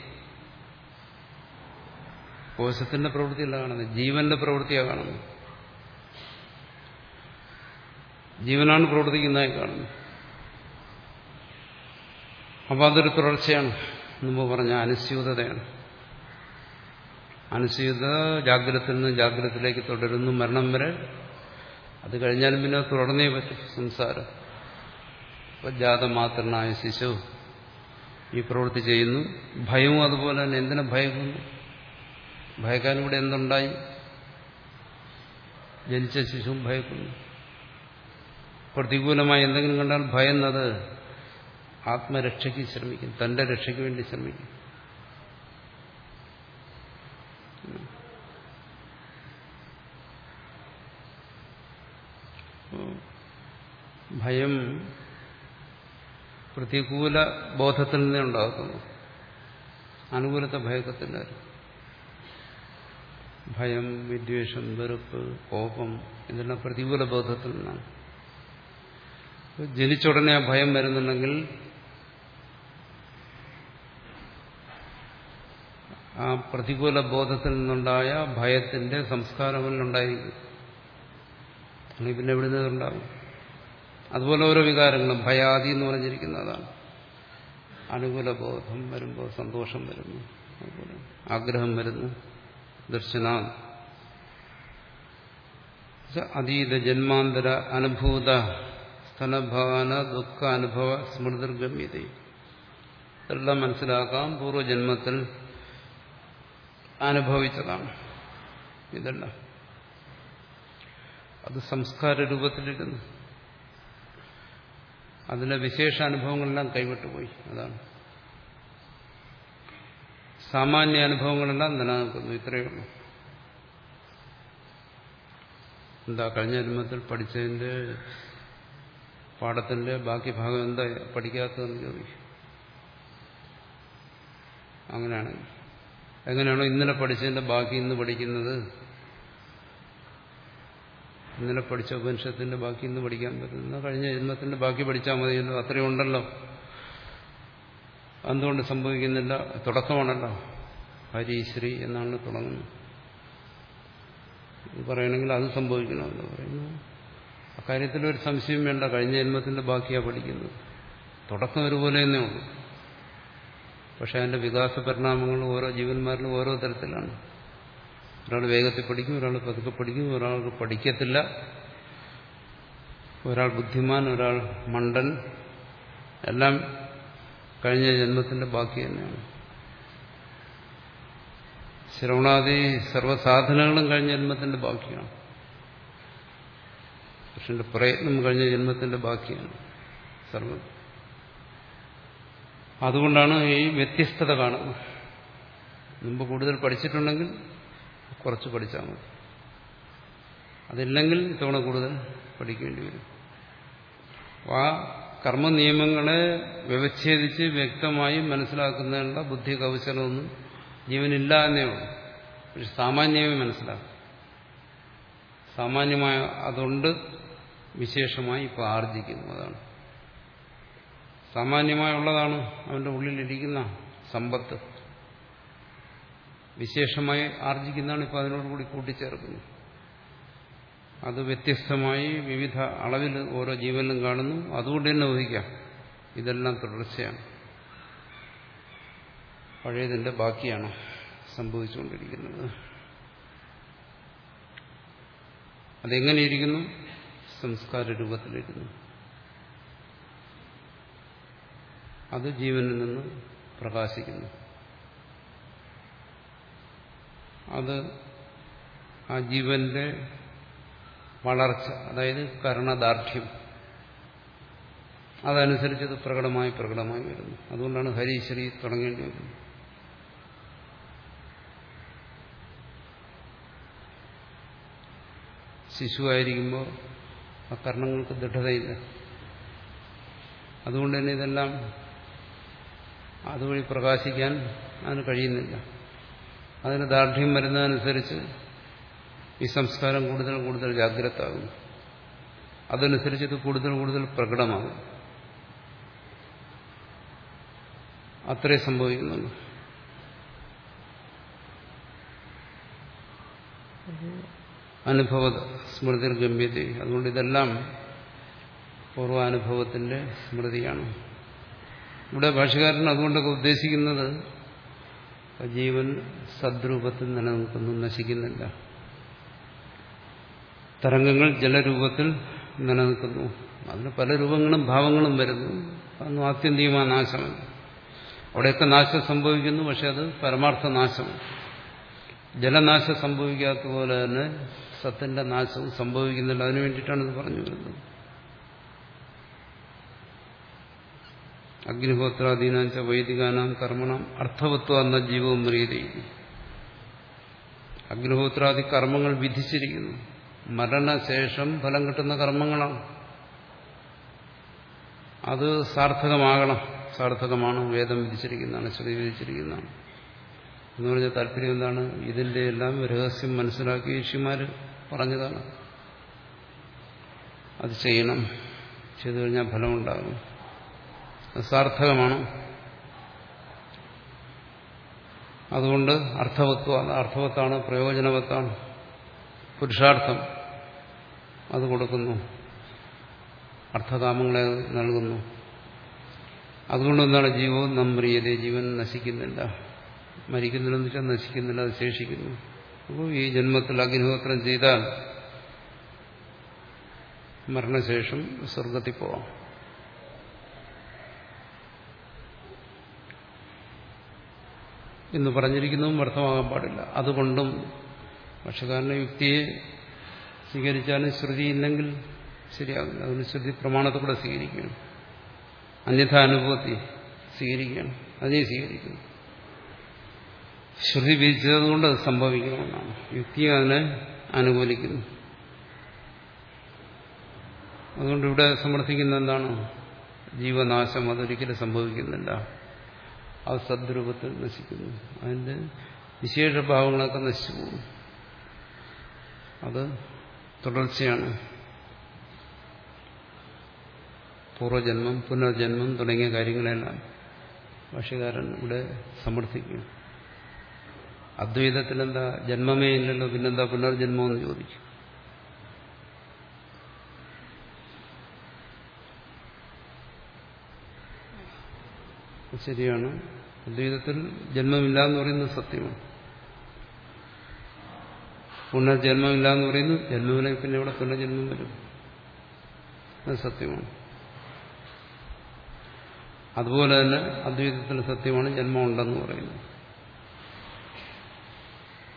കോശത്തിന്റെ പ്രവൃത്തിയല്ല കാണുന്നത്. ജീവന്റെ പ്രവൃത്തിയാണ് കാണുന്നത്. ജീവനാണ് പ്രവർത്തിക്കുന്നതായി കാണുന്നത്. അപ്പോൾ അതൊരു തുടർച്ചയാണ്. മുമ്പ് പറഞ്ഞ അനുസ്യൂതതയാണ് അനുസ്യൂത ജാഗ്രതത്തിൽ നിന്ന് ജാഗ്രതത്തിലേക്ക് തുടരുന്നു മരണം വരെ. അത് കഴിഞ്ഞാലും പിന്നെ തുടർന്നേ പറ്റും സംസാരം. അപ്പം ജാതമാത്രനായ ശിശു ഈ പ്രവൃത്തി ചെയ്യുന്നു. ഭയവും അതുപോലെ തന്നെ എന്തിനു ഭയക്കുന്നു? ഭയക്കാൻ ഇവിടെ എന്തുണ്ടായി? ജനിച്ച ശിശുവും ഭയക്കുന്നു. പ്രതികൂലമായി എന്തെങ്കിലും കണ്ടാൽ ഭയന്നത് ആത്മരക്ഷയ്ക്ക് ശ്രമിക്കും തന്റെ രക്ഷയ്ക്ക് വേണ്ടി ശ്രമിക്കും ഭയം പ്രതികൂല ബോധത്തിൽ നിന്നേ ഉണ്ടാക്കുന്നു അനുകൂലത്തെ ഭയക്കത്തില്ലായിരുന്നു ഭയം വിദ്വേഷം വെറുപ്പ് കോപം ഇതെല്ലാം പ്രതികൂല ബോധത്തിൽ നിന്നാണ്. ജനിച്ചുടനെ ആ ഭയം വരുന്നുണ്ടെങ്കിൽ ആ പ്രതികൂല ബോധത്തിൽ നിന്നുണ്ടായ ഭയത്തിന്റെ സംസ്കാരങ്ങളിലുണ്ടായിരിക്കും പിന്നെ എവിടെ നിന്നുണ്ടാകും അതുപോലെ ഓരോ വികാരങ്ങളും. ഭയാദി എന്ന് പറഞ്ഞിരിക്കുന്നതാണ്. അനുകൂല ബോധം വരുമ്പോൾ സന്തോഷം വരുന്നു. അതുപോലെ ആഗ്രഹം വരുന്നു. ദർശന. അതീത ജന്മാന്തര അനുഭൂത സ്ഥലഭാന ദുഃഖ അനുഭവ സ്മൃതിർഗമ്യത. ഇതെല്ലാം മനസ്സിലാക്കാം. പൂർവജന്മത്തിൽ അനുഭവിച്ചതാണ്. ഇതെല്ലാം. അത് സംസ്കാര രൂപത്തിലിരുന്നു. അതിലെ വിശേഷ അനുഭവങ്ങളെല്ലാം കൈവിട്ടുപോയി. അതാണ്. സാമാന്യ അനുഭവങ്ങളെല്ലാം നിലനിൽക്കുന്നു. ഇത്രയേ ഉള്ളൂ. എന്താ കഴിഞ്ഞ ജന്മത്തിൽ പഠിച്ചതിന്റെ പാഠത്തിന്റെ ബാക്കി ഭാഗം എന്താ പഠിക്കാത്തതെന്ന് ചോദിക്കും. അങ്ങനെയാണ് എങ്ങനെയാണോ ഇന്നലെ പഠിച്ചതിന്റെ ബാക്കി ഇന്ന് പഠിക്കുന്നത്? ഇന്നലെ പഠിച്ച ഉപനിഷത്തിന്റെ ബാക്കി ഇന്ന് പഠിക്കാൻ പറ്റുന്ന കഴിഞ്ഞ ജന്മത്തിന്റെ ബാക്കി പഠിച്ചാൽ മതിയല്ലോ അത്രയും ഉണ്ടല്ലോ. എന്തുകൊണ്ട് സംഭവിക്കുന്നില്ല? തുടക്കമാണല്ലോ. ഹരിശ്രീ എന്നാണ് തുടങ്ങുന്നത്. ഇത് പറയണമെങ്കിൽ അത് സംഭവിക്കണമെന്ന് പറയുന്നു. അക്കാര്യത്തിൽ ഒരു സംശയം വേണ്ട. കഴിഞ്ഞ ജന്മത്തിന്റെ ബാക്കിയാണ് പഠിക്കുന്നത്. തുടക്കം ഒരുപോലെ തന്നെ ഉള്ളൂ. പക്ഷെ അതിന്റെ വികാസ പരിണാമങ്ങൾ ഓരോ ജീവന്മാരിലും ഓരോ തരത്തിലാണ്. ഒരാൾ വേഗത്തിൽ പഠിക്കും ഒരാൾ പതുക്കെ പഠിക്കും ഒരാൾക്ക് പഠിക്കത്തില്ല. ഒരാൾ ബുദ്ധിമാൻ ഒരാൾ മണ്ടൻ. എല്ലാം കഴിഞ്ഞ ജന്മത്തിന്റെ ബാക്കി തന്നെയാണ്. ശ്രവണാദി സർവസാധനങ്ങളും കഴിഞ്ഞ ജന്മത്തിന്റെ ബാക്കിയാണ്. പക്ഷെ പ്രയത്നം കഴിഞ്ഞ ജന്മത്തിന്റെ ബാക്കിയാണ് സർവം അതുകൊണ്ടാണ് ഈ വ്യത്യസ്തത കാണുന്നത് മുമ്പ് കൂടുതൽ പഠിച്ചിട്ടുണ്ടെങ്കിൽ കുറച്ച് പഠിച്ചാൽ മതി. അതില്ലെങ്കിൽ ഇത്തവണ കൂടുതൽ പഠിക്കേണ്ടി വരും. ആ കർമ്മ നിയമങ്ങളെ വ്യവച്ഛേദിച്ച് വ്യക്തമായി മനസ്സിലാക്കുന്നതിനുള്ള ബുദ്ധി കൗശലമൊന്നും ജീവനില്ല എന്നേ ഉള്ളൂ. പക്ഷെ സാമാന്യമേ മനസ്സിലാക്കും. സാമാന്യമായ അതുകൊണ്ട് വിശേഷമായി ഇപ്പോൾ ആർജിക്കുന്നു അതാണ്. സാമാന്യമായുള്ളതാണ് അവന്റെ ഉള്ളിലിരിക്കുന്ന സമ്പത്ത്. വിശേഷമായി ആർജിക്കുന്നതാണ് ഇപ്പോൾ അതിനോടുകൂടി കൂട്ടിച്ചേർക്കുന്നത്. അത് വ്യത്യസ്തമായി വിവിധ അളവിൽ ഓരോ ജീവനും കാണുന്നു. അതുകൊണ്ട് തന്നെ ഊഹിക്കാം ഇതെല്ലാം തുടർച്ചയാണ്. പഴയതിന്റെ ബാക്കിയാണ് സംഭവിച്ചുകൊണ്ടിരിക്കുന്നത്. അതെങ്ങനെയിരിക്കുന്നു? സംസ്കാര രൂപത്തിലിരുന്നു അത് ജീവനിൽ നിന്ന് പ്രകാശിക്കുന്നു. അത് ആ ജീവന്റെ വളർച്ച അതായത് കരണദാർഢ്യം അതനുസരിച്ച് ഇത് പ്രകടമായി പ്രകടമായി വരുന്നു. അതുകൊണ്ടാണ് ഹരീശ്രീ തുടങ്ങേണ്ടി വരുന്നത്. ശിശുവായിരിക്കുമ്പോൾ ആ കർണങ്ങൾക്ക് ദൃഢതയില്ല. അതുകൊണ്ട് തന്നെ ഇതെല്ലാം അതുവഴി പ്രകാശിക്കാൻ അതിന് കഴിയുന്നില്ല. അതിന് ദാർഢ്യം വരുന്നതനുസരിച്ച് ഈ സംസ്കാരം കൂടുതൽ കൂടുതൽ ജാഗ്രതാകുന്നു അതനുസരിച്ച് ഇത് കൂടുതൽ കൂടുതൽ പ്രകടമാകും. അത്രേ സംഭവിക്കുന്നുള്ളൂ. അനുഭവ സ്മൃതിർ ഗമ്യത. അതുകൊണ്ട് ഇതെല്ലാം പൂർവാനുഭവത്തിന്റെ സ്മൃതിയാണ്. ഇവിടെ ഭാഷകാരൻ അതുകൊണ്ടൊക്കെ ഉദ്ദേശിക്കുന്നത് ജീവൻ സദ്രൂപത്തിൽ നിലനിൽക്കുന്നു നശിക്കുന്നില്ല. തരംഗങ്ങൾ ജലരൂപത്തിൽ നിലനിൽക്കുന്നു. അതിന് പല രൂപങ്ങളും ഭാവങ്ങളും വരുന്നു. അതൊന്നും ആത്യന്തികമായ നാശമല്ല. അവിടെയൊക്കെ നാശം സംഭവിക്കുന്നു പക്ഷെ അത് പരമാർത്ഥ നാശമാണ്. ജലനാശം സംഭവിക്കാത്ത പോലെ തന്നെ സത്തിന്റെ നാശം സംഭവിക്കുന്നില്ല. അതിനു വേണ്ടിയിട്ടാണ് ഇത് പറഞ്ഞു വരുന്നത്. അഗ്നിഹോത്രാദീനാച്ച വൈദികാനാം കർമ്മണം അർത്ഥവത്വ എന്ന ജീവവും മറിയതയും അഗ്നിഹോത്രാദി കർമ്മങ്ങൾ വിധിച്ചിരിക്കുന്നു. മരണശേഷം ഫലം കിട്ടുന്ന കർമ്മങ്ങളാണ്. അത് സാർത്ഥകമാകണം. സാർത്ഥകമാണ് വേദം വിധിച്ചിരിക്കുന്നതാണ് ശ്രുതി വിധിച്ചിരിക്കുന്നതാണ്. എന്ന് പറഞ്ഞ താല്പര്യം എന്താണ്? ഇതിന്റെ എല്ലാം രഹസ്യം മനസ്സിലാക്കി ഋഷിമാർ പറഞ്ഞതാണ്. അത് ചെയ്യണം. ചെയ്തു കഴിഞ്ഞാൽ ഫലമുണ്ടാകും. സാർത്ഥകമാണ്. അതുകൊണ്ട് അർത്ഥവത്വമാണ് അർത്ഥവത്താണ് പ്രയോജനവത്താണ് പുരുഷാർത്ഥം അത് കൊടുക്കുന്നു. അർത്ഥകാമങ്ങളെ നൽകുന്നു. അതുകൊണ്ട് എന്താണ് ജീവവും നമ്പ്രിയതേ ജീവൻ നശിക്കുന്നില്ല. മരിക്കുന്നില്ലെന്ന് വെച്ചാൽ നശിക്കുന്നില്ല അത് ശേഷിക്കുന്നു. അപ്പോൾ ഈ ജന്മത്തിൽ അഗ്നിഹോത്രം ചെയ്താൽ മരണശേഷം സ്വർഗത്തിൽ പോവാം. എന്ന് പറഞ്ഞിരിക്കുന്നതും വ്യർത്ഥമാകാൻ പാടില്ല. അതുകൊണ്ടും പക്ഷക്കാരന്റെ യുക്തിയെ സ്വീകരിച്ചാലും ശ്രുതി ഇല്ലെങ്കിൽ ശരിയാകില്ല അതിന് ശ്രുതി പ്രമാണത്തോടെ സ്വീകരിക്കുകയാണ് സ്വീകരിക്കണം. അന്യഥ അനുഭവത്തെ സ്വീകരിക്കണം. അതിനെ സ്വീകരിക്കണം. ശ്രുതി വിധിച്ചതുകൊണ്ട് അത് സംഭവിക്കണമെന്നാണ്. യുക്തി അതിനെ അനുകൂലിക്കുന്നു. അതുകൊണ്ട് ഇവിടെ സമർത്ഥിക്കുന്ന എന്താണ്? ജീവനാശം അതൊരിക്കലും സംഭവിക്കുന്നില്ല. അത് സദ്രൂപത്തിൽ നശിക്കുന്നു. അതിന്റെ വിശേഷഭാവങ്ങളൊക്കെ നശിച്ചു പോകും അത് തുടർച്ചയാണ്. പൂർവജന്മം പുനർജന്മം തുടങ്ങിയ കാര്യങ്ങളെല്ലാം ഭാഷകാരൻ ഇവിടെ സമർത്ഥിക്കും അദ്വൈതത്തിൽ എന്താ ജന്മമേ ഇല്ലല്ലോ പിന്നെന്താ പുനർജന്മം എന്ന് ചോദിക്കും. ശരിയാണ്. അദ്വൈതത്തിൽ ജന്മമില്ല എന്ന് പറയുന്നത് സത്യമാണ്. പുനർജന്മമില്ല എന്ന് പറയുന്നു ജന്മമില്ല പിന്നെ ഇവിടെ പുനർജന്മം വരും? അത് സത്യമാണ്. അതുപോലെ തന്നെ അദ്വൈതത്തിൽ സത്യമാണ് ജന്മം ഉണ്ടെന്ന് പറയുന്നു.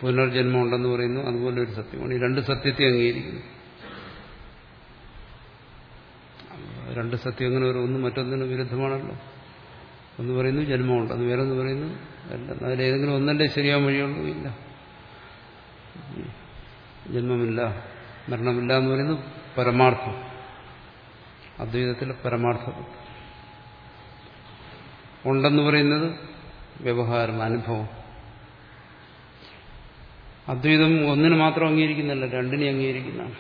പുനർജന്മം ഉണ്ടെന്ന് പറയുന്നു അതുപോലെ ഒരു സത്യമാണ്. ഈ രണ്ട് സത്യത്തെ അംഗീകരിക്കുന്നു. രണ്ട് സത്യം അങ്ങനെ ഒരു ഒന്ന് മറ്റൊന്നിന് വിരുദ്ധമാണല്ലോ. ഒന്ന് പറയുന്നു ജന്മമുണ്ടെന്ന് വേറെ ഒന്ന് പറയുന്നു? അതിലേതെങ്കിലും ഒന്നല്ലേ ശരിയാൻ വഴിയുള്ളൂ? ഇല്ല. ജന്മമില്ല മരണമില്ല എന്ന് പറയുന്നു പരമാർത്ഥം. അദ്വൈതത്തിലെ പരമാർത്ഥം. ഉണ്ടെന്ന് പറയുന്നത് വ്യവഹാരം അനുഭവം. അദ്വൈതം ഒന്നിന് മാത്രം അംഗീകരിക്കുന്നില്ല രണ്ടിനെ അംഗീകരിക്കുന്നതാണ്.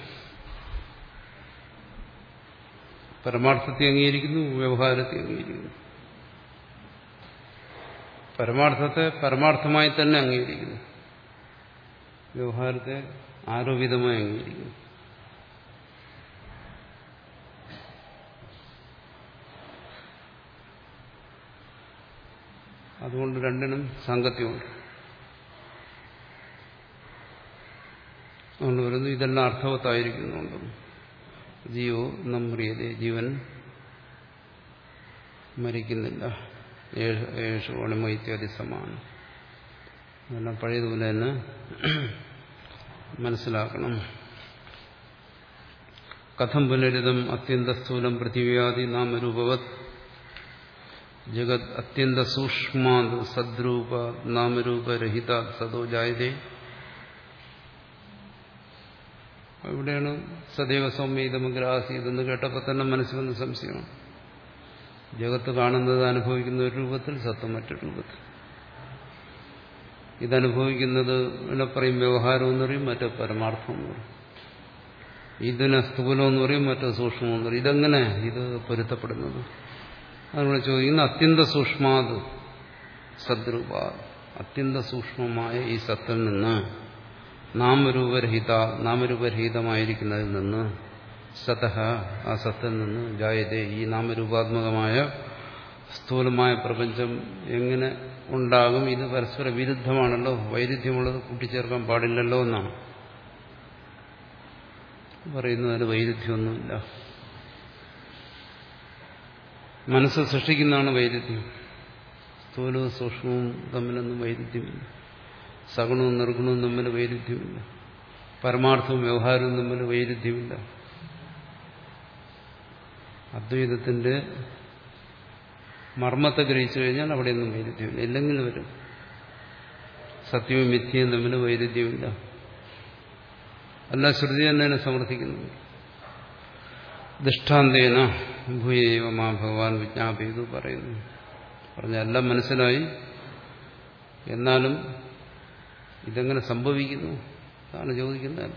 പരമാർത്ഥത്തെ അംഗീകരിക്കുന്നു വ്യവഹാരത്തെ അംഗീകരിക്കുന്നു. പരമാർത്ഥത്തെ പരമാർത്ഥമായി തന്നെ അംഗീകരിക്കുന്നു. വ്യവഹാരത്തെ ആരോപിതമായി അംഗീകരിക്കുന്നു. അതുകൊണ്ട് രണ്ടിനും സാങ്കത്യമുണ്ട് അതുകൊണ്ട് വരുന്നു ഇതെല്ലാം അർത്ഥവത്തായിരിക്കുന്നുണ്ട്. ജീവോ നമ്രിയതേ ജീവൻ മരിക്കുന്നില്ല. ഏഷു ഒളിമ ഇത്യാദി സമാനം അതെല്ലാം പഴയതുപോലെ തന്നെ മനസ്സിലാക്കണം. കഥം പുനരിതം അത്യന്തസ്ഥൂലം പൃഥിവ്യാദി നാമരൂപവത്. ജഗത് അത്യന്ത സൂക്ഷ്മാത് സദ്രൂപ നാമരൂപരഹിത സദോ ജായതേ. ഇവിടെയാണ് സദൈവ സൗമ്യതമഗ്രാസീതെന്ന് കേട്ടപ്പോൾ തന്നെ മനസ്സിലൊന്ന് സംശയമാണ്. ജഗത്ത് കാണുന്നത് അനുഭവിക്കുന്ന ഒരു രൂപത്തിൽ സത്വം മറ്റൊരു രൂപത്തിൽ. ഇതനുഭവിക്കുന്നത് പറയും വ്യവഹാരം എന്ന് പറയും മറ്റേ പരമാർത്ഥം എന്ന് പറയും. ഇതിനെ സ്ഥൂലം എന്ന് പറയും മറ്റേ സൂക്ഷ്മം എന്ന് പറയും. ഇതെങ്ങനെ ഇത് പൊരുത്തപ്പെടുന്നത്? അതുകൊണ്ട് ചോദിക്കുന്ന അത്യന്ത സൂക്ഷ്മാത് സദ്രൂപ അത്യന്ത സൂക്ഷ്മമായ ഈ സത്തിൽ നിന്ന് നാമരൂപരഹിത നാമരൂപരഹിതമായിരിക്കുന്നതിൽ നിന്ന് സതഹ ആ സത്തിൽ നിന്ന് ജായതേ ഈ നാമരൂപാത്മകമായ സ്ഥൂലമായ പ്രപഞ്ചം എങ്ങനെ ഉണ്ടാകും? ഇത് പരസ്പര വിരുദ്ധമാണല്ലോ. വൈരുദ്ധ്യമുള്ളത് കൂട്ടിച്ചേർക്കാൻ പാടില്ലല്ലോ എന്നാണ്. പറയുന്നതിന് വൈരുദ്ധ്യമൊന്നുമില്ല. മനസ്സ് സൃഷ്ടിക്കുന്നതാണ് വൈരുദ്ധ്യം. സ്ഥൂലവും സൂക്ഷ്മവും തമ്മിലൊന്നും വൈരുദ്ധ്യമില്ല. സഗുണവും നിർഗുണവും തമ്മിൽ വൈരുദ്ധ്യമില്ല. പരമാർത്ഥവും വ്യവഹാരവും തമ്മിൽ വൈരുദ്ധ്യമില്ല. അദ്വൈതത്തിന്റെ മർമ്മത്തെ ഗ്രഹിച്ചു കഴിഞ്ഞാൽ അവിടെയൊന്നും വൈരുദ്ധ്യമില്ല. ഇല്ലെങ്കിൽ വരും സത്യവും മിഥ്യയും തമ്മിൽ വൈരുദ്ധ്യമില്ല. അല്ല ശ്രുതി തന്നെയാണ് സമർത്ഥിക്കുന്നത്. ദൃഷ്ടാന്തേന ഭൂയേവ മാ ഭഗവാൻ വിജ്ഞാപിതു പറയുന്നു. പറഞ്ഞ മനസ്സിലായി. എന്നാലും ഇതെങ്ങനെ സംഭവിക്കുന്നു? അതാണ് ചോദിക്കുന്നത്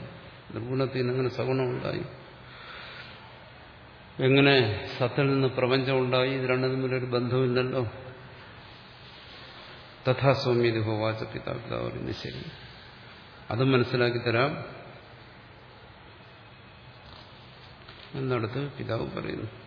നിർഗുണത്തിൽ നിന്നെങ്ങനെ സഗുണമുണ്ടായി. എങ്ങനെ സത്തിൽ നിന്ന് പ്രപഞ്ചം ഉണ്ടായി ഇത് രണ്ടും ബന്ധമില്ലല്ലോ തഥാസ്വാമി ഇത് ഹോവാച്ച പിതാപിതാവ് പറയുന്നത് ശരി. അതും മനസ്സിലാക്കി തരാം. എന്നടുത്ത് പിതാവ് പറയുന്നു.